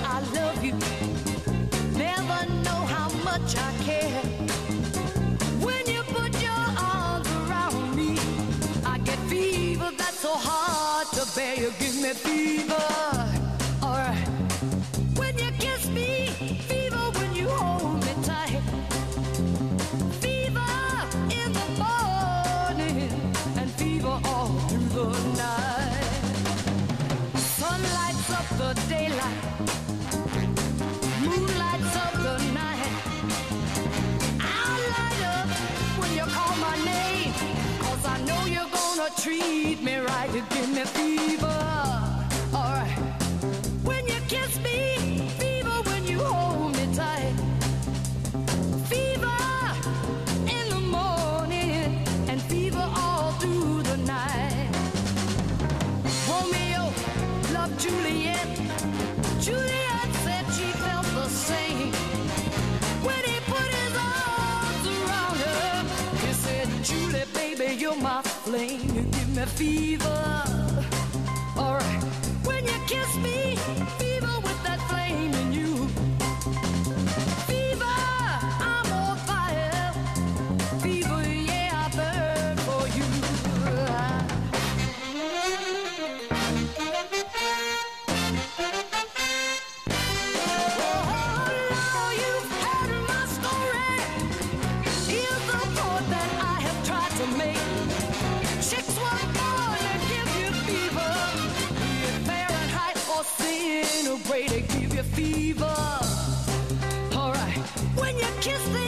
fever me right. You give me fever. You give me fever. Fever. Alright, when you kiss them,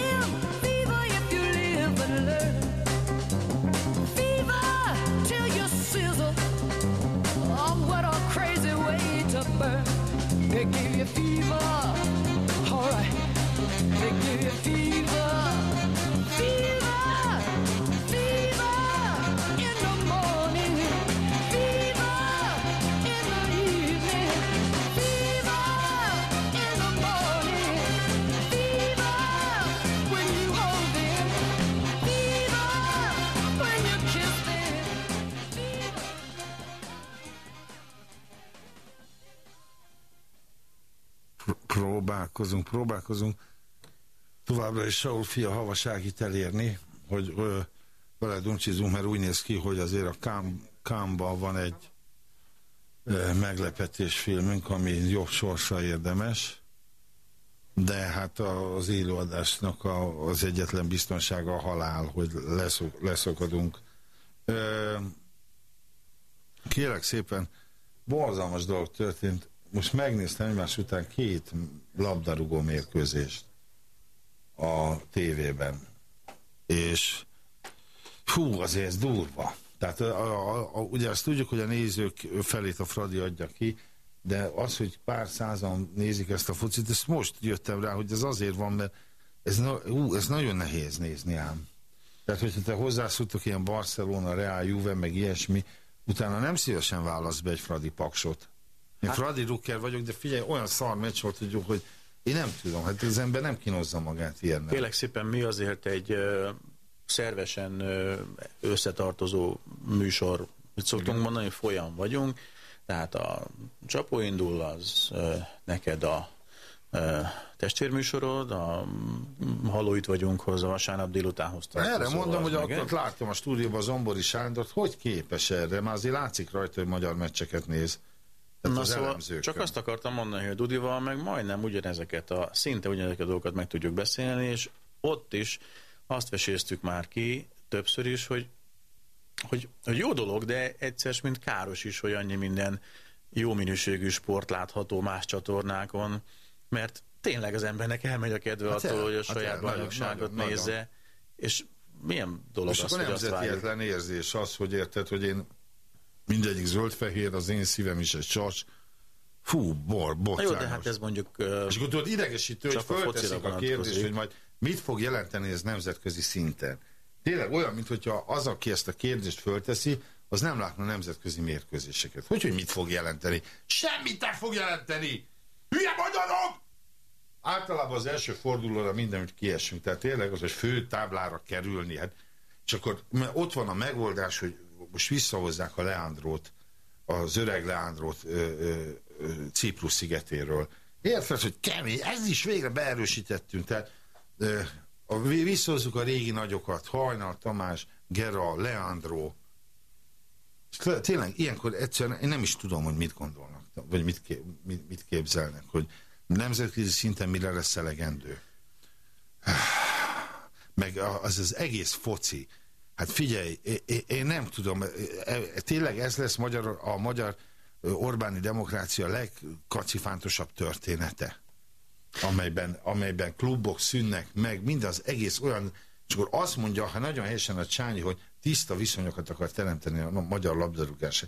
próbálkozunk, próbálkozunk továbbra is Saul fia havaságit elérni, hogy ö, vele duncsizunk, mert úgy néz ki, hogy azért a Kám, Kámban van egy ö, meglepetés filmünk, ami jobb sorsa érdemes, de hát a, az élőadásnak a, az egyetlen biztonsága a halál, hogy leszok, leszokadunk. Ö, kérek szépen, borzalmas dolog történt, most megnéztem egymás után két labdarúgó mérkőzést a tévében. És hú, azért ez durva. Tehát a, a, a, ugye azt tudjuk, hogy a nézők felét a Fradi adja ki, de az, hogy pár százan nézik ezt a focit, ezt most jöttem rá, hogy ez azért van, mert ez, na, ú, ez nagyon nehéz nézni ám. Tehát, hogyha te hozzászoktok ilyen Barcelona, Real, Juve, meg ilyesmi, utána nem szívesen válasz be egy Fradi paksot. Én hát, Fradi Rucker vagyok, de figyelj, olyan szar meccs volt, hogy, hogy én nem tudom, hát az ember nem kínozza magát ilyen. Kélek szépen mi azért egy ö, szervesen ö, összetartozó műsor, mit szoktunk Igen. mondani, folyam vagyunk, tehát a csapó indul, az ö, neked a testvérműsorod, a Haló itt vagyunk hozzá vasárnap délutánhoz Erre mondom, hogy meg, ott láttam a stúdióban Zombori Sándort, hogy képes erre, már azért látszik rajta, hogy magyar meccseket néz. Tehát Na szóval csak azt akartam mondani, hogy Dudival meg majdnem ugyanezeket a, szinte ugyanezeket a dolgokat meg tudjuk beszélni, és ott is azt veséztük már ki többször is, hogy, hogy, hogy jó dolog, de egyszer, mint káros is, hogy annyi minden jó minőségű sport látható más csatornákon, mert tényleg az embernek elmegy a kedve hát attól, el, hogy a saját hát bajnokságot nagyon, nézze, nagyon. és milyen dolog és az, hogy azt várjuk. érzés az, hogy érted, hogy én mindegyik zöld-fehér, az én szívem is egy csas. Fú, bor, bocsános. Jó, de hát ez mondjuk... Uh, és akkor tudod, idegesítő, hogy fölteszik a kérdést, hogy majd mit fog jelenteni ez nemzetközi szinten. Tényleg olyan, mintha az, aki ezt a kérdést fölteszi, az nem látna nemzetközi mérkőzéseket. Hogy, hogy mit fog jelenteni? Semmit nem fog jelenteni! Hülye magyarok! Általában az első fordulóra mindenütt kiesünk, tehát tényleg az, hogy fő táblára kerülni, hát, és akkor ott van a megoldás, hogy most visszahozzák a Leandrót, az öreg Leandrót ö, ö, ö, Ciprus szigetéről. Érted, hogy kemény, ez is végre beerősítettünk, tehát ö, a, visszahozzuk a régi nagyokat, Hajnal, Tamás, Gera, Leandro. Tényleg, ilyenkor egyszerűen én nem is tudom, hogy mit gondolnak, vagy mit, kép, mit, mit képzelnek, hogy nemzetközi szinten mire lesz elegendő. Meg az az egész foci, Hát figyelj, én nem tudom, e, e, tényleg ez lesz magyar, a magyar Orbáni demokrácia legkacifántosabb története, amelyben, amelyben klubok szűnnek meg, mindaz egész olyan, és akkor azt mondja, ha nagyon helyesen a Csányi, hogy tiszta viszonyokat akar teremteni a magyar labdarúgás.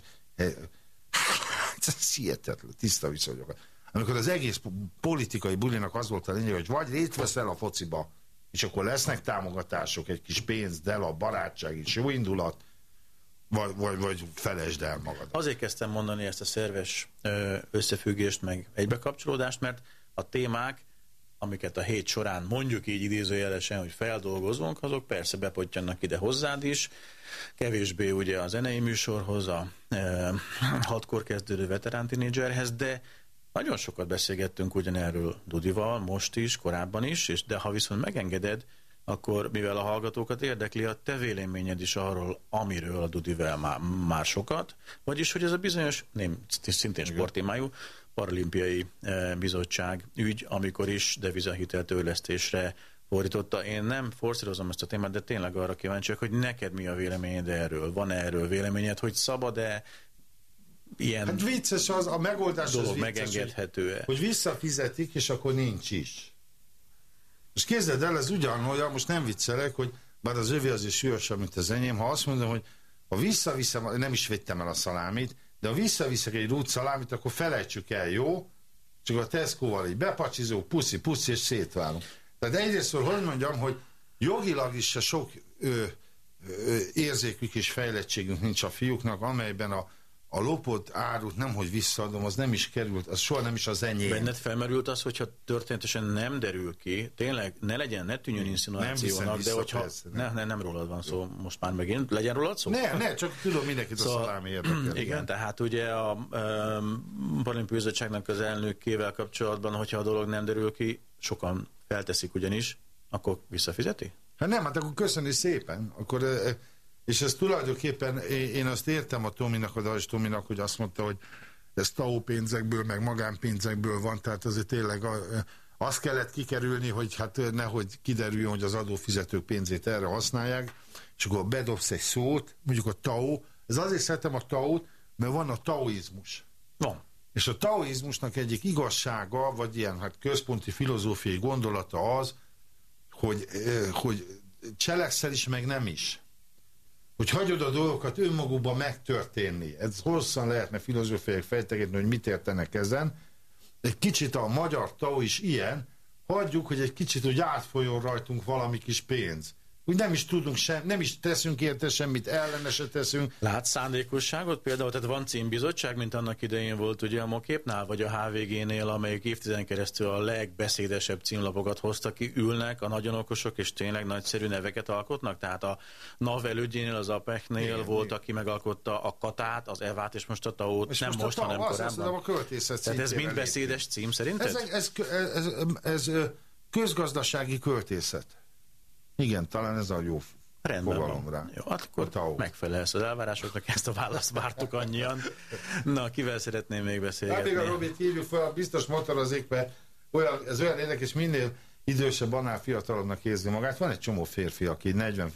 Hát, ez hihetetlen, tiszta viszonyokat. Amikor az egész politikai bulinak az volt a lényeg, hogy vagy részt veszel a fociba, és akkor lesznek támogatások, egy kis pénz, a barátság és jó indulat, vagy, vagy, vagy felejtsd el magad. Azért kezdtem mondani ezt a szerves összefüggést, meg egybekapcsolódást, mert a témák, amiket a hét során mondjuk így idézőjelesen, hogy feldolgozunk, azok persze bepottyannak ide hozzád is, kevésbé ugye a zenei műsorhoz, a e, hatkor kezdődő veterán tinédzserhez, de nagyon sokat beszélgettünk ugyanerről Dudival, most is, korábban is, és de ha viszont megengeded, akkor mivel a hallgatókat érdekli a te véleményed is arról, amiről a Dudivel már, már sokat, vagyis hogy ez a bizonyos, nem szintén sporttémájú, paralimpiai eh, bizottság ügy, amikor is devizahiteltörlesztésre fordította. Én nem forszírozom ezt a témát, de tényleg arra kíváncsiak, hogy neked mi a véleményed erről? Van -e erről véleményed, hogy szabad-e ilyen hát vicces az, a megoldás dolog az vicces, megengedhető-e? Hogy, hogy visszafizetik, és akkor nincs is. És képzeld el, ez ugyanolyan, most nem viccelek, hogy bár az övé azért súlyosabb, mint az enyém, ha azt mondom, hogy ha visszaviszem, nem is vettem el a szalámit, de ha visszaviszek egy rút szalámit, akkor felejtsük el, jó? Csak a Tesco-val így bepacsizó, puszi, puszi, és szétválunk. Tehát egyrészt, hogy mondjam, hogy jogilag is se sok ö, ö, érzékük és fejlettségünk nincs a fiúknak, amelyben a a lopott árut nemhogy visszaadom, az nem is került, az soha nem is az enyém. Benned felmerült az, hogyha történetesen nem derül ki, tényleg ne legyen, ne tűnjön insinuációnak, de hogyha persze, nem. Ne, ne, nem rólad van szó most már megint, legyen rólad szó? Ne, ne, csak tudom mindenkit szóval, a szalámi *clears throat* érdekel. Igen, igen, tehát ugye a um, Paralimpiai Bizottságnak az elnökével kapcsolatban, hogyha a dolog nem derül ki, sokan felteszik ugyanis, akkor visszafizeti? Hát nem, hát akkor köszönni szépen, akkor és ez tulajdonképpen, én azt értem a Tominak, a Dajs Tominak, hogy azt mondta, hogy ez TAO pénzekből, meg magánpénzekből van, tehát azért tényleg azt kellett kikerülni, hogy hát nehogy kiderüljön, hogy az adófizetők pénzét erre használják, és akkor bedobsz egy szót, mondjuk a TAO, ez azért szeretem a TAO-t, mert van a taoizmus. Van. És a taoizmusnak egyik igazsága, vagy ilyen hát központi filozófiai gondolata az, hogy, hogy cselekszel is, meg nem is hogy hagyod a dolgokat önmagukban megtörténni. Ez hosszan lehetne filozófiai fejtegetni, hogy mit értenek ezen. Egy kicsit a magyar tau is ilyen, hagyjuk, hogy egy kicsit úgy átfolyjon rajtunk valami kis pénz úgy nem is tudunk sem, nem is teszünk érte semmit, ellene se teszünk. Lát szándékosságot például, tehát van címbizottság, mint annak idején volt ugye a Moképnál, vagy a HVG-nél, amelyik évtizeden keresztül a legbeszédesebb címlapokat hoztak ki, ülnek a nagyon okosok, és tényleg nagyszerű neveket alkotnak, tehát a NAV elődjénél, az APEC-nél igen, volt, igen. aki megalkotta a Katát, az Evát, és most a Taót, nem most, most hanem korábban. a költészet Tehát ez mind beszédes cím szerinted? Ez, ez, ez, ez, ez közgazdasági költészet. Igen, talán ez a jó Rendben fogalom van. rá. Jó, hát akkor megfelelsz az elvárásoknak, ezt a választ vártuk annyian. Na, kivel szeretném még beszélgetni? Hát még a Robit hívjuk fel, biztos motorozik, mert olyan, ez olyan érdekes, minél idősebb, annál fiatalabbnak érzi magát. Van egy csomó férfi, aki 40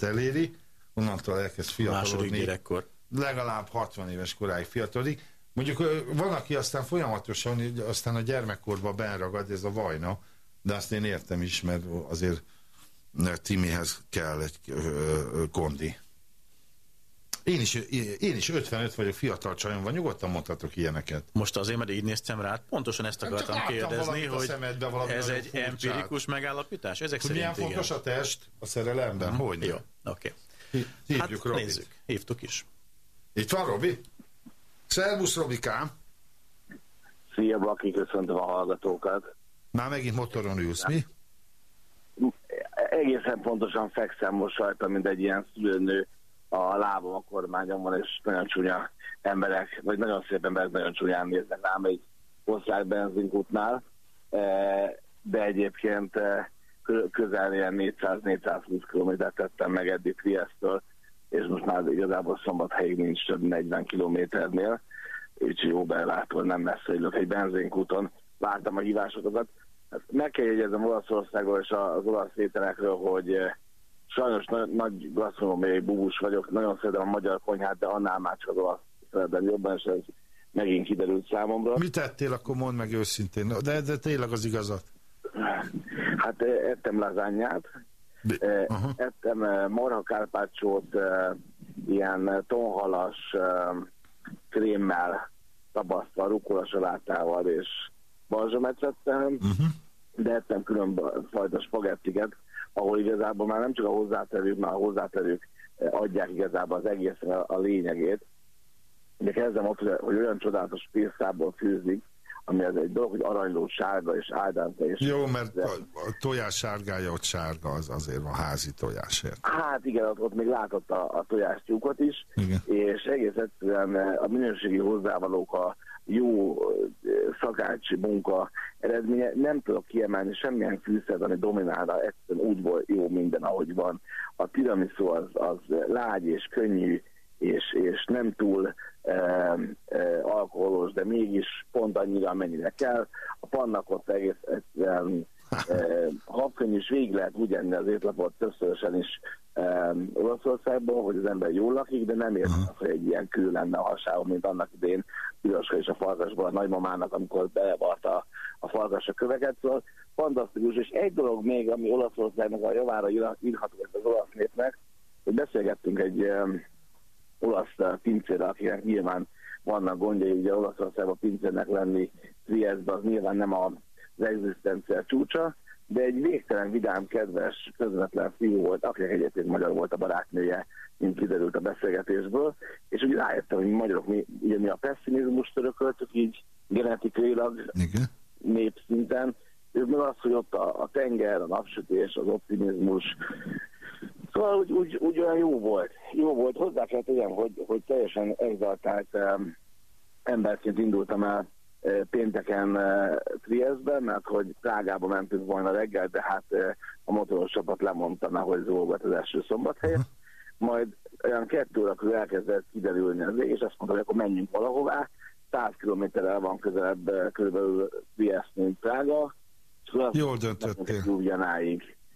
eléri, onnantól elkezd fiatalodni. gyerekkor. Legalább 60 éves koráig fiatalodik. Mondjuk van, aki aztán folyamatosan, aztán a gyermekkorban benragad, ez a vajna, de azt én értem is, mert azért Timihez kell egy kondi. Én is, én is 55 vagyok, fiatal csajom van, nyugodtan mondhatok ilyeneket. Most azért, mert így néztem rá, pontosan ezt akartam kérdezni, hogy ez egy furcsát. empirikus megállapítás? Ezek hogy milyen igen. fontos a test a szerelemben? Hmm. Hogy Jó, oké. Okay. Hívjuk hát, Robit. nézzük, hívtuk is. Itt van Robi? Szervusz Robikám! Szia Baki, köszöntöm a hallgatókat. Már megint motoron ülsz, mi? Egészen pontosan fekszem most rajta, mint egy ilyen szülőnő a lábam a kormányomban, és nagyon csúnya emberek, vagy nagyon szép emberek nagyon csúnyán néznek rám egy osztrák benzinkútnál, e, de egyébként e, közel ilyen 400-420 kilométert tettem meg eddig Triestől, és most már igazából szombathelyig nincs több 40 kilométernél, úgyhogy jó belától nem messze ülök egy benzinkúton, vártam a hívásokat, meg kell jegyezem Olaszországról és az olasz ételekről, hogy eh, sajnos nagy, nagy gasztronómiai bubus vagyok, nagyon szeretem a magyar konyhát, de annál már csak az olasz szeretem jobban, és ez megint kiderült számomra. Mit tettél, akkor mondd meg őszintén, de, de tényleg az igazat. Hát eh, ettem lazányát, uh -huh. ettem marha kárpácsót, ilyen tonhalas krémmel tabasztva, rukola salátával és balzsamet ettem, uh mhm. -huh de ettem különfajta spagettiket, ahol igazából már nem csak a hozzáterők, már a hozzáterők adják igazából az egészen a, a lényegét. De kezdem ott, hogy olyan csodálatos pénztából fűzik, ami az egy dolog, hogy aranyló sárga és áldánta. És Jó, mert a, a tojás sárgája ott sárga, az azért van házi tojásért. Hát igen, ott, ott még látott a, a tojástyúkot is, igen. és egész egyszerűen a minőségi hozzávalók, a jó szakácsi munka eredménye, nem tudok kiemelni semmilyen fűszert, ami dominálna, egyszerűen úgy volt jó minden, ahogy van. A tiramisu az, az lágy és könnyű, és, és nem túl e, e, alkoholos, de mégis pont annyira, amennyire kell. A pannakot egész egyszerűen e, habkönnyű, és végig lehet úgy enni az étlapot többszörösen is e, Olaszországban, hogy az ember jól lakik, de nem értem, hogy egy ilyen kül lenne a hasába, mint annak idén Piroska és a farkasból a nagymamának, amikor bevart a, farkas a köveket. Szóval fantasztikus, és egy dolog még, ami Olaszországnak a javára írható az olasz népnek, hogy beszélgettünk egy olasz pincére, akinek nyilván vannak gondjai, ugye Olaszországban pincérnek lenni Trieste, az nyilván nem az egzisztencia csúcsa, de egy végtelen vidám, kedves, közvetlen fiú volt, akinek egyébként magyar volt a barátnője, mint kiderült a beszélgetésből, és úgy rájöttem, hogy magyarok, mi, ugye mi a pessimizmus törököltük így genetikailag, Igen. népszinten, ők meg az, hogy ott a, a tenger, a napsütés, az optimizmus, Szóval úgy, úgy, úgy olyan jó volt. Jó volt. Hozzá kell tegyem, hogy, hogy teljesen exaltált um, emberként indultam el uh, pénteken uh, Trieste-be, mert hogy Prágába mentünk volna reggel, de hát uh, a motorosapat lemondtam, hogy zolgat az első. Majd olyan kettő órakor elkezdett kiderülni az ég, és azt mondta, hogy akkor menjünk valahová. 100 kilométerrel van közelebb körülbelül Trieste, mint Prága. Szóval Jól döntöttél.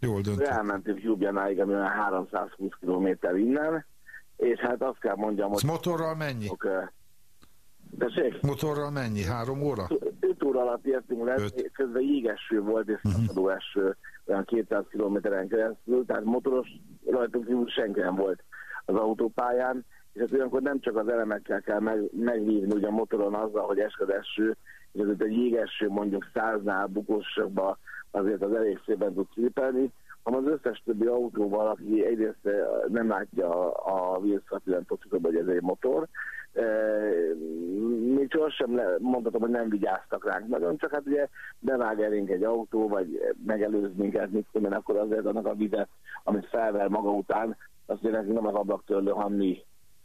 Jól döntött. Elmentünk Ljubljanáig, ami olyan 320 km innen, és hát azt kell mondjam, hogy... Ez motorral mennyi? Tessék? Motorral mennyi? Három óra? 5 óra alatt értünk le, Öt. közben jégeső volt, és szakadó eső olyan 200 kilométeren keresztül, tehát motoros rajtunk kívül senki nem volt az autópályán, és hát olyankor nem csak az elemekkel kell meg, megvívni ugye a motoron azzal, hogy esked eső, és ez egy jégeső mondjuk száznál bukósokba azért az elég szépen tud szépelni, hanem az összes többi autóval, aki egyrészt eh, nem látja a vízszatillantó hogy ez egy motor, e, még csak sem mondhatom, hogy nem vigyáztak ránk nagyon, csak hát ugye bevág elénk egy autó, vagy megelőz minket, mit tudom én, akkor azért annak a vizet, amit felver maga után, azt nekünk nem az ablaktörlő, hanem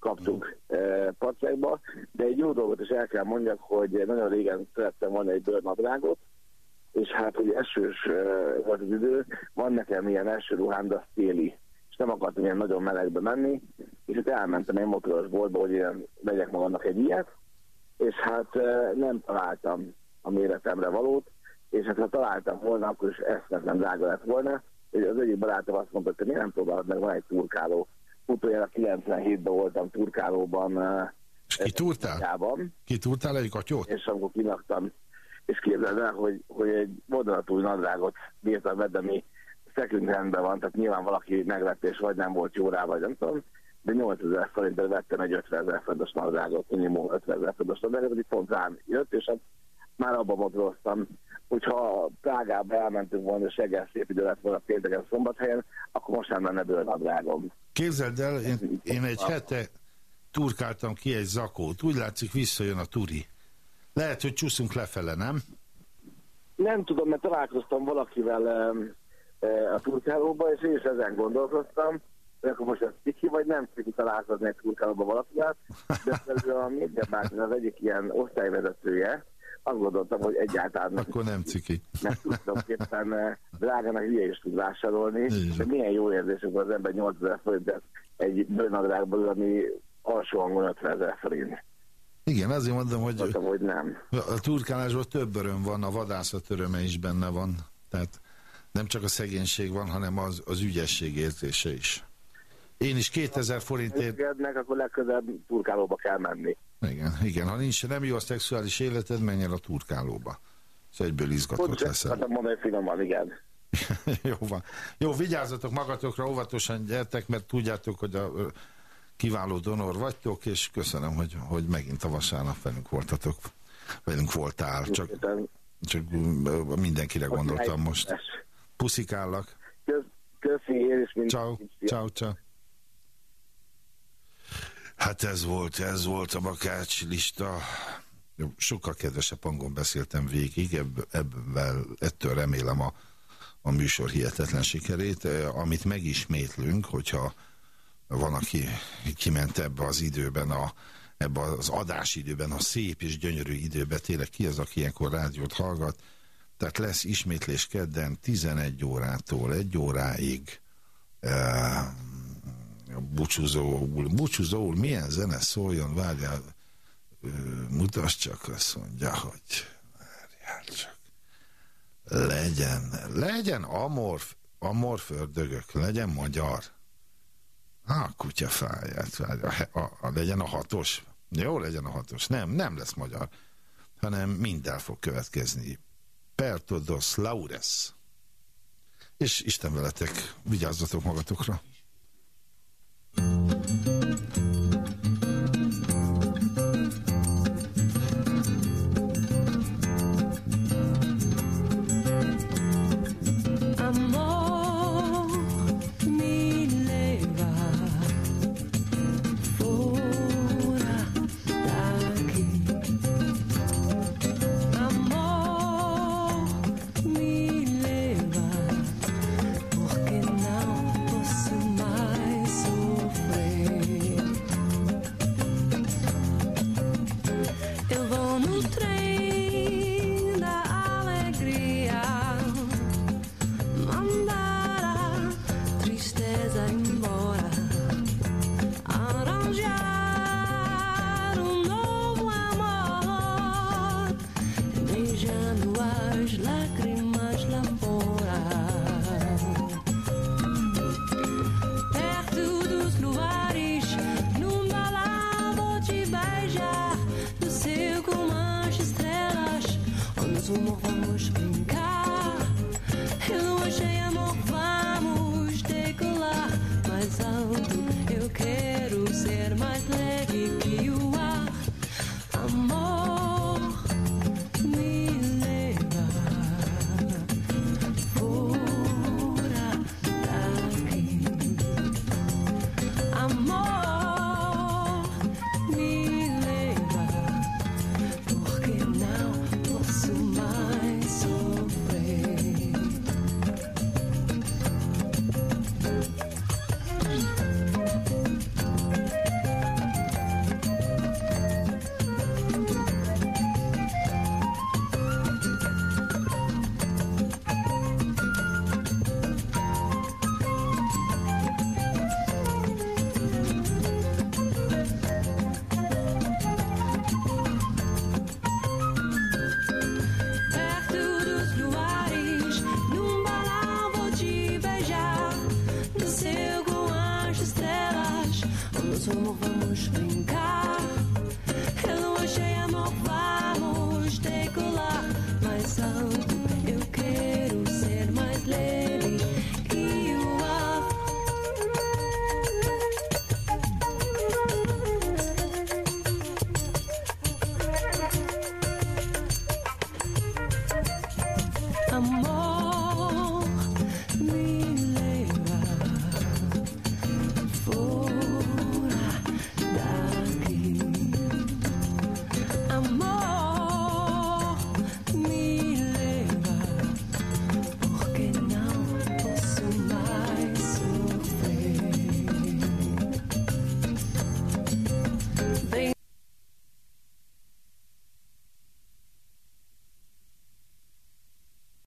kaptunk e, pacekba, de egy jó dolgot is el kell mondjak, hogy nagyon régen szerettem volna egy bőrnadrágot, és hát, hogy esős volt az idő, van nekem ilyen első ruhám, de az téli, és nem akartam ilyen nagyon melegbe menni, és itt elmentem egy motoros boltba, hogy ilyen vegyek magamnak egy ilyet, és hát nem találtam a méretemre valót, és hát ha találtam volna, akkor is eszmetlen drága lett volna, és az egyik barátom azt mondta, hogy mi nem próbálod meg, van egy turkáló. Utoljára 97-ben voltam turkálóban. És ki túrtál? Ki túrtál egy katyót? És amikor kinaktam és képzeld el, hogy, hogy egy vonalatúj nadrágot bírtam vedd, ami szekrényrendben van, tehát nyilván valaki megvette, és vagy nem volt jó rá, vagy nem tudom, de 8000 forintért vettem egy 50 ezer fontos nadrágot, minimum 50 ezer fontos nadrágot, ami pont rám jött, és hát már abban motoroztam, hogyha Prágába elmentünk volna, és egész szép idő lett volna pénteken szombathelyen, akkor most nem lenne bőrnadrágom. Képzeld el, én, én egy hete turkáltam ki egy zakót, úgy látszik visszajön a turi. Lehet, hogy csúszunk lefele, nem? Nem tudom, mert találkoztam valakivel e, a turkálóba, és én is ezen gondolkoztam, de akkor most ez ciki, vagy nem ciki találkozni egy turkálóba valakivel, de *laughs* a Médiamártin az egyik ilyen osztályvezetője, azt gondoltam, hogy egyáltalán. Akkor nem ciki. *laughs* Mert tulajdonképpen drágának hülye is tud vásárolni, de milyen jó érzés, az ember 8000 forint egy bőnadrágból, ami alsó hangon 50 ezer forint. Igen, azért mondom, hogy, mondom, hogy nem. a turkálásban több öröm van, a vadászat öröme is benne van. Tehát nem csak a szegénység van, hanem az, az ügyesség érzése is. Én is 2000 forintért... Ha akkor legközelebb turkálóba kell menni. Igen, igen. Ha nincs, nem jó a szexuális életed, menj el a turkálóba. És egyből izgatott Pont leszel. Hát mondani finoman, igen. *laughs* jó van. Jó, vigyázzatok magatokra, óvatosan gyertek, mert tudjátok, hogy a kiváló donor vagytok, és köszönöm, hogy, hogy megint a vasárnap velünk voltatok. Velünk voltál, csak, csak mindenkire gondoltam most. Puszikállak. Köszi, én is Ciao, ciao, ciao. Hát ez volt, ez volt a bakács lista. Sokkal kedvesebb hangon beszéltem végig, ebb, ebből, ettől remélem a, a műsor hihetetlen sikerét, amit megismétlünk, hogyha van, aki kiment ebbe az időben, a, ebbe az adásidőben, a szép és gyönyörű időben, tényleg ki az, aki ilyenkor rádiót hallgat, tehát lesz ismétlés kedden 11 órától 1 óráig. E, búcsúzóul, búcsúzóul milyen zene szóljon, várjál, mutasd csak, azt mondja, hogy várjál csak. Legyen, legyen amorf, amorf ördögök, legyen magyar. A kutyafáját, várja, a, a, a, legyen a hatos. Jó, legyen a hatos. Nem, nem lesz magyar, hanem minden fog következni. Pertodos Laures. És Isten veletek, vigyázzatok magatokra.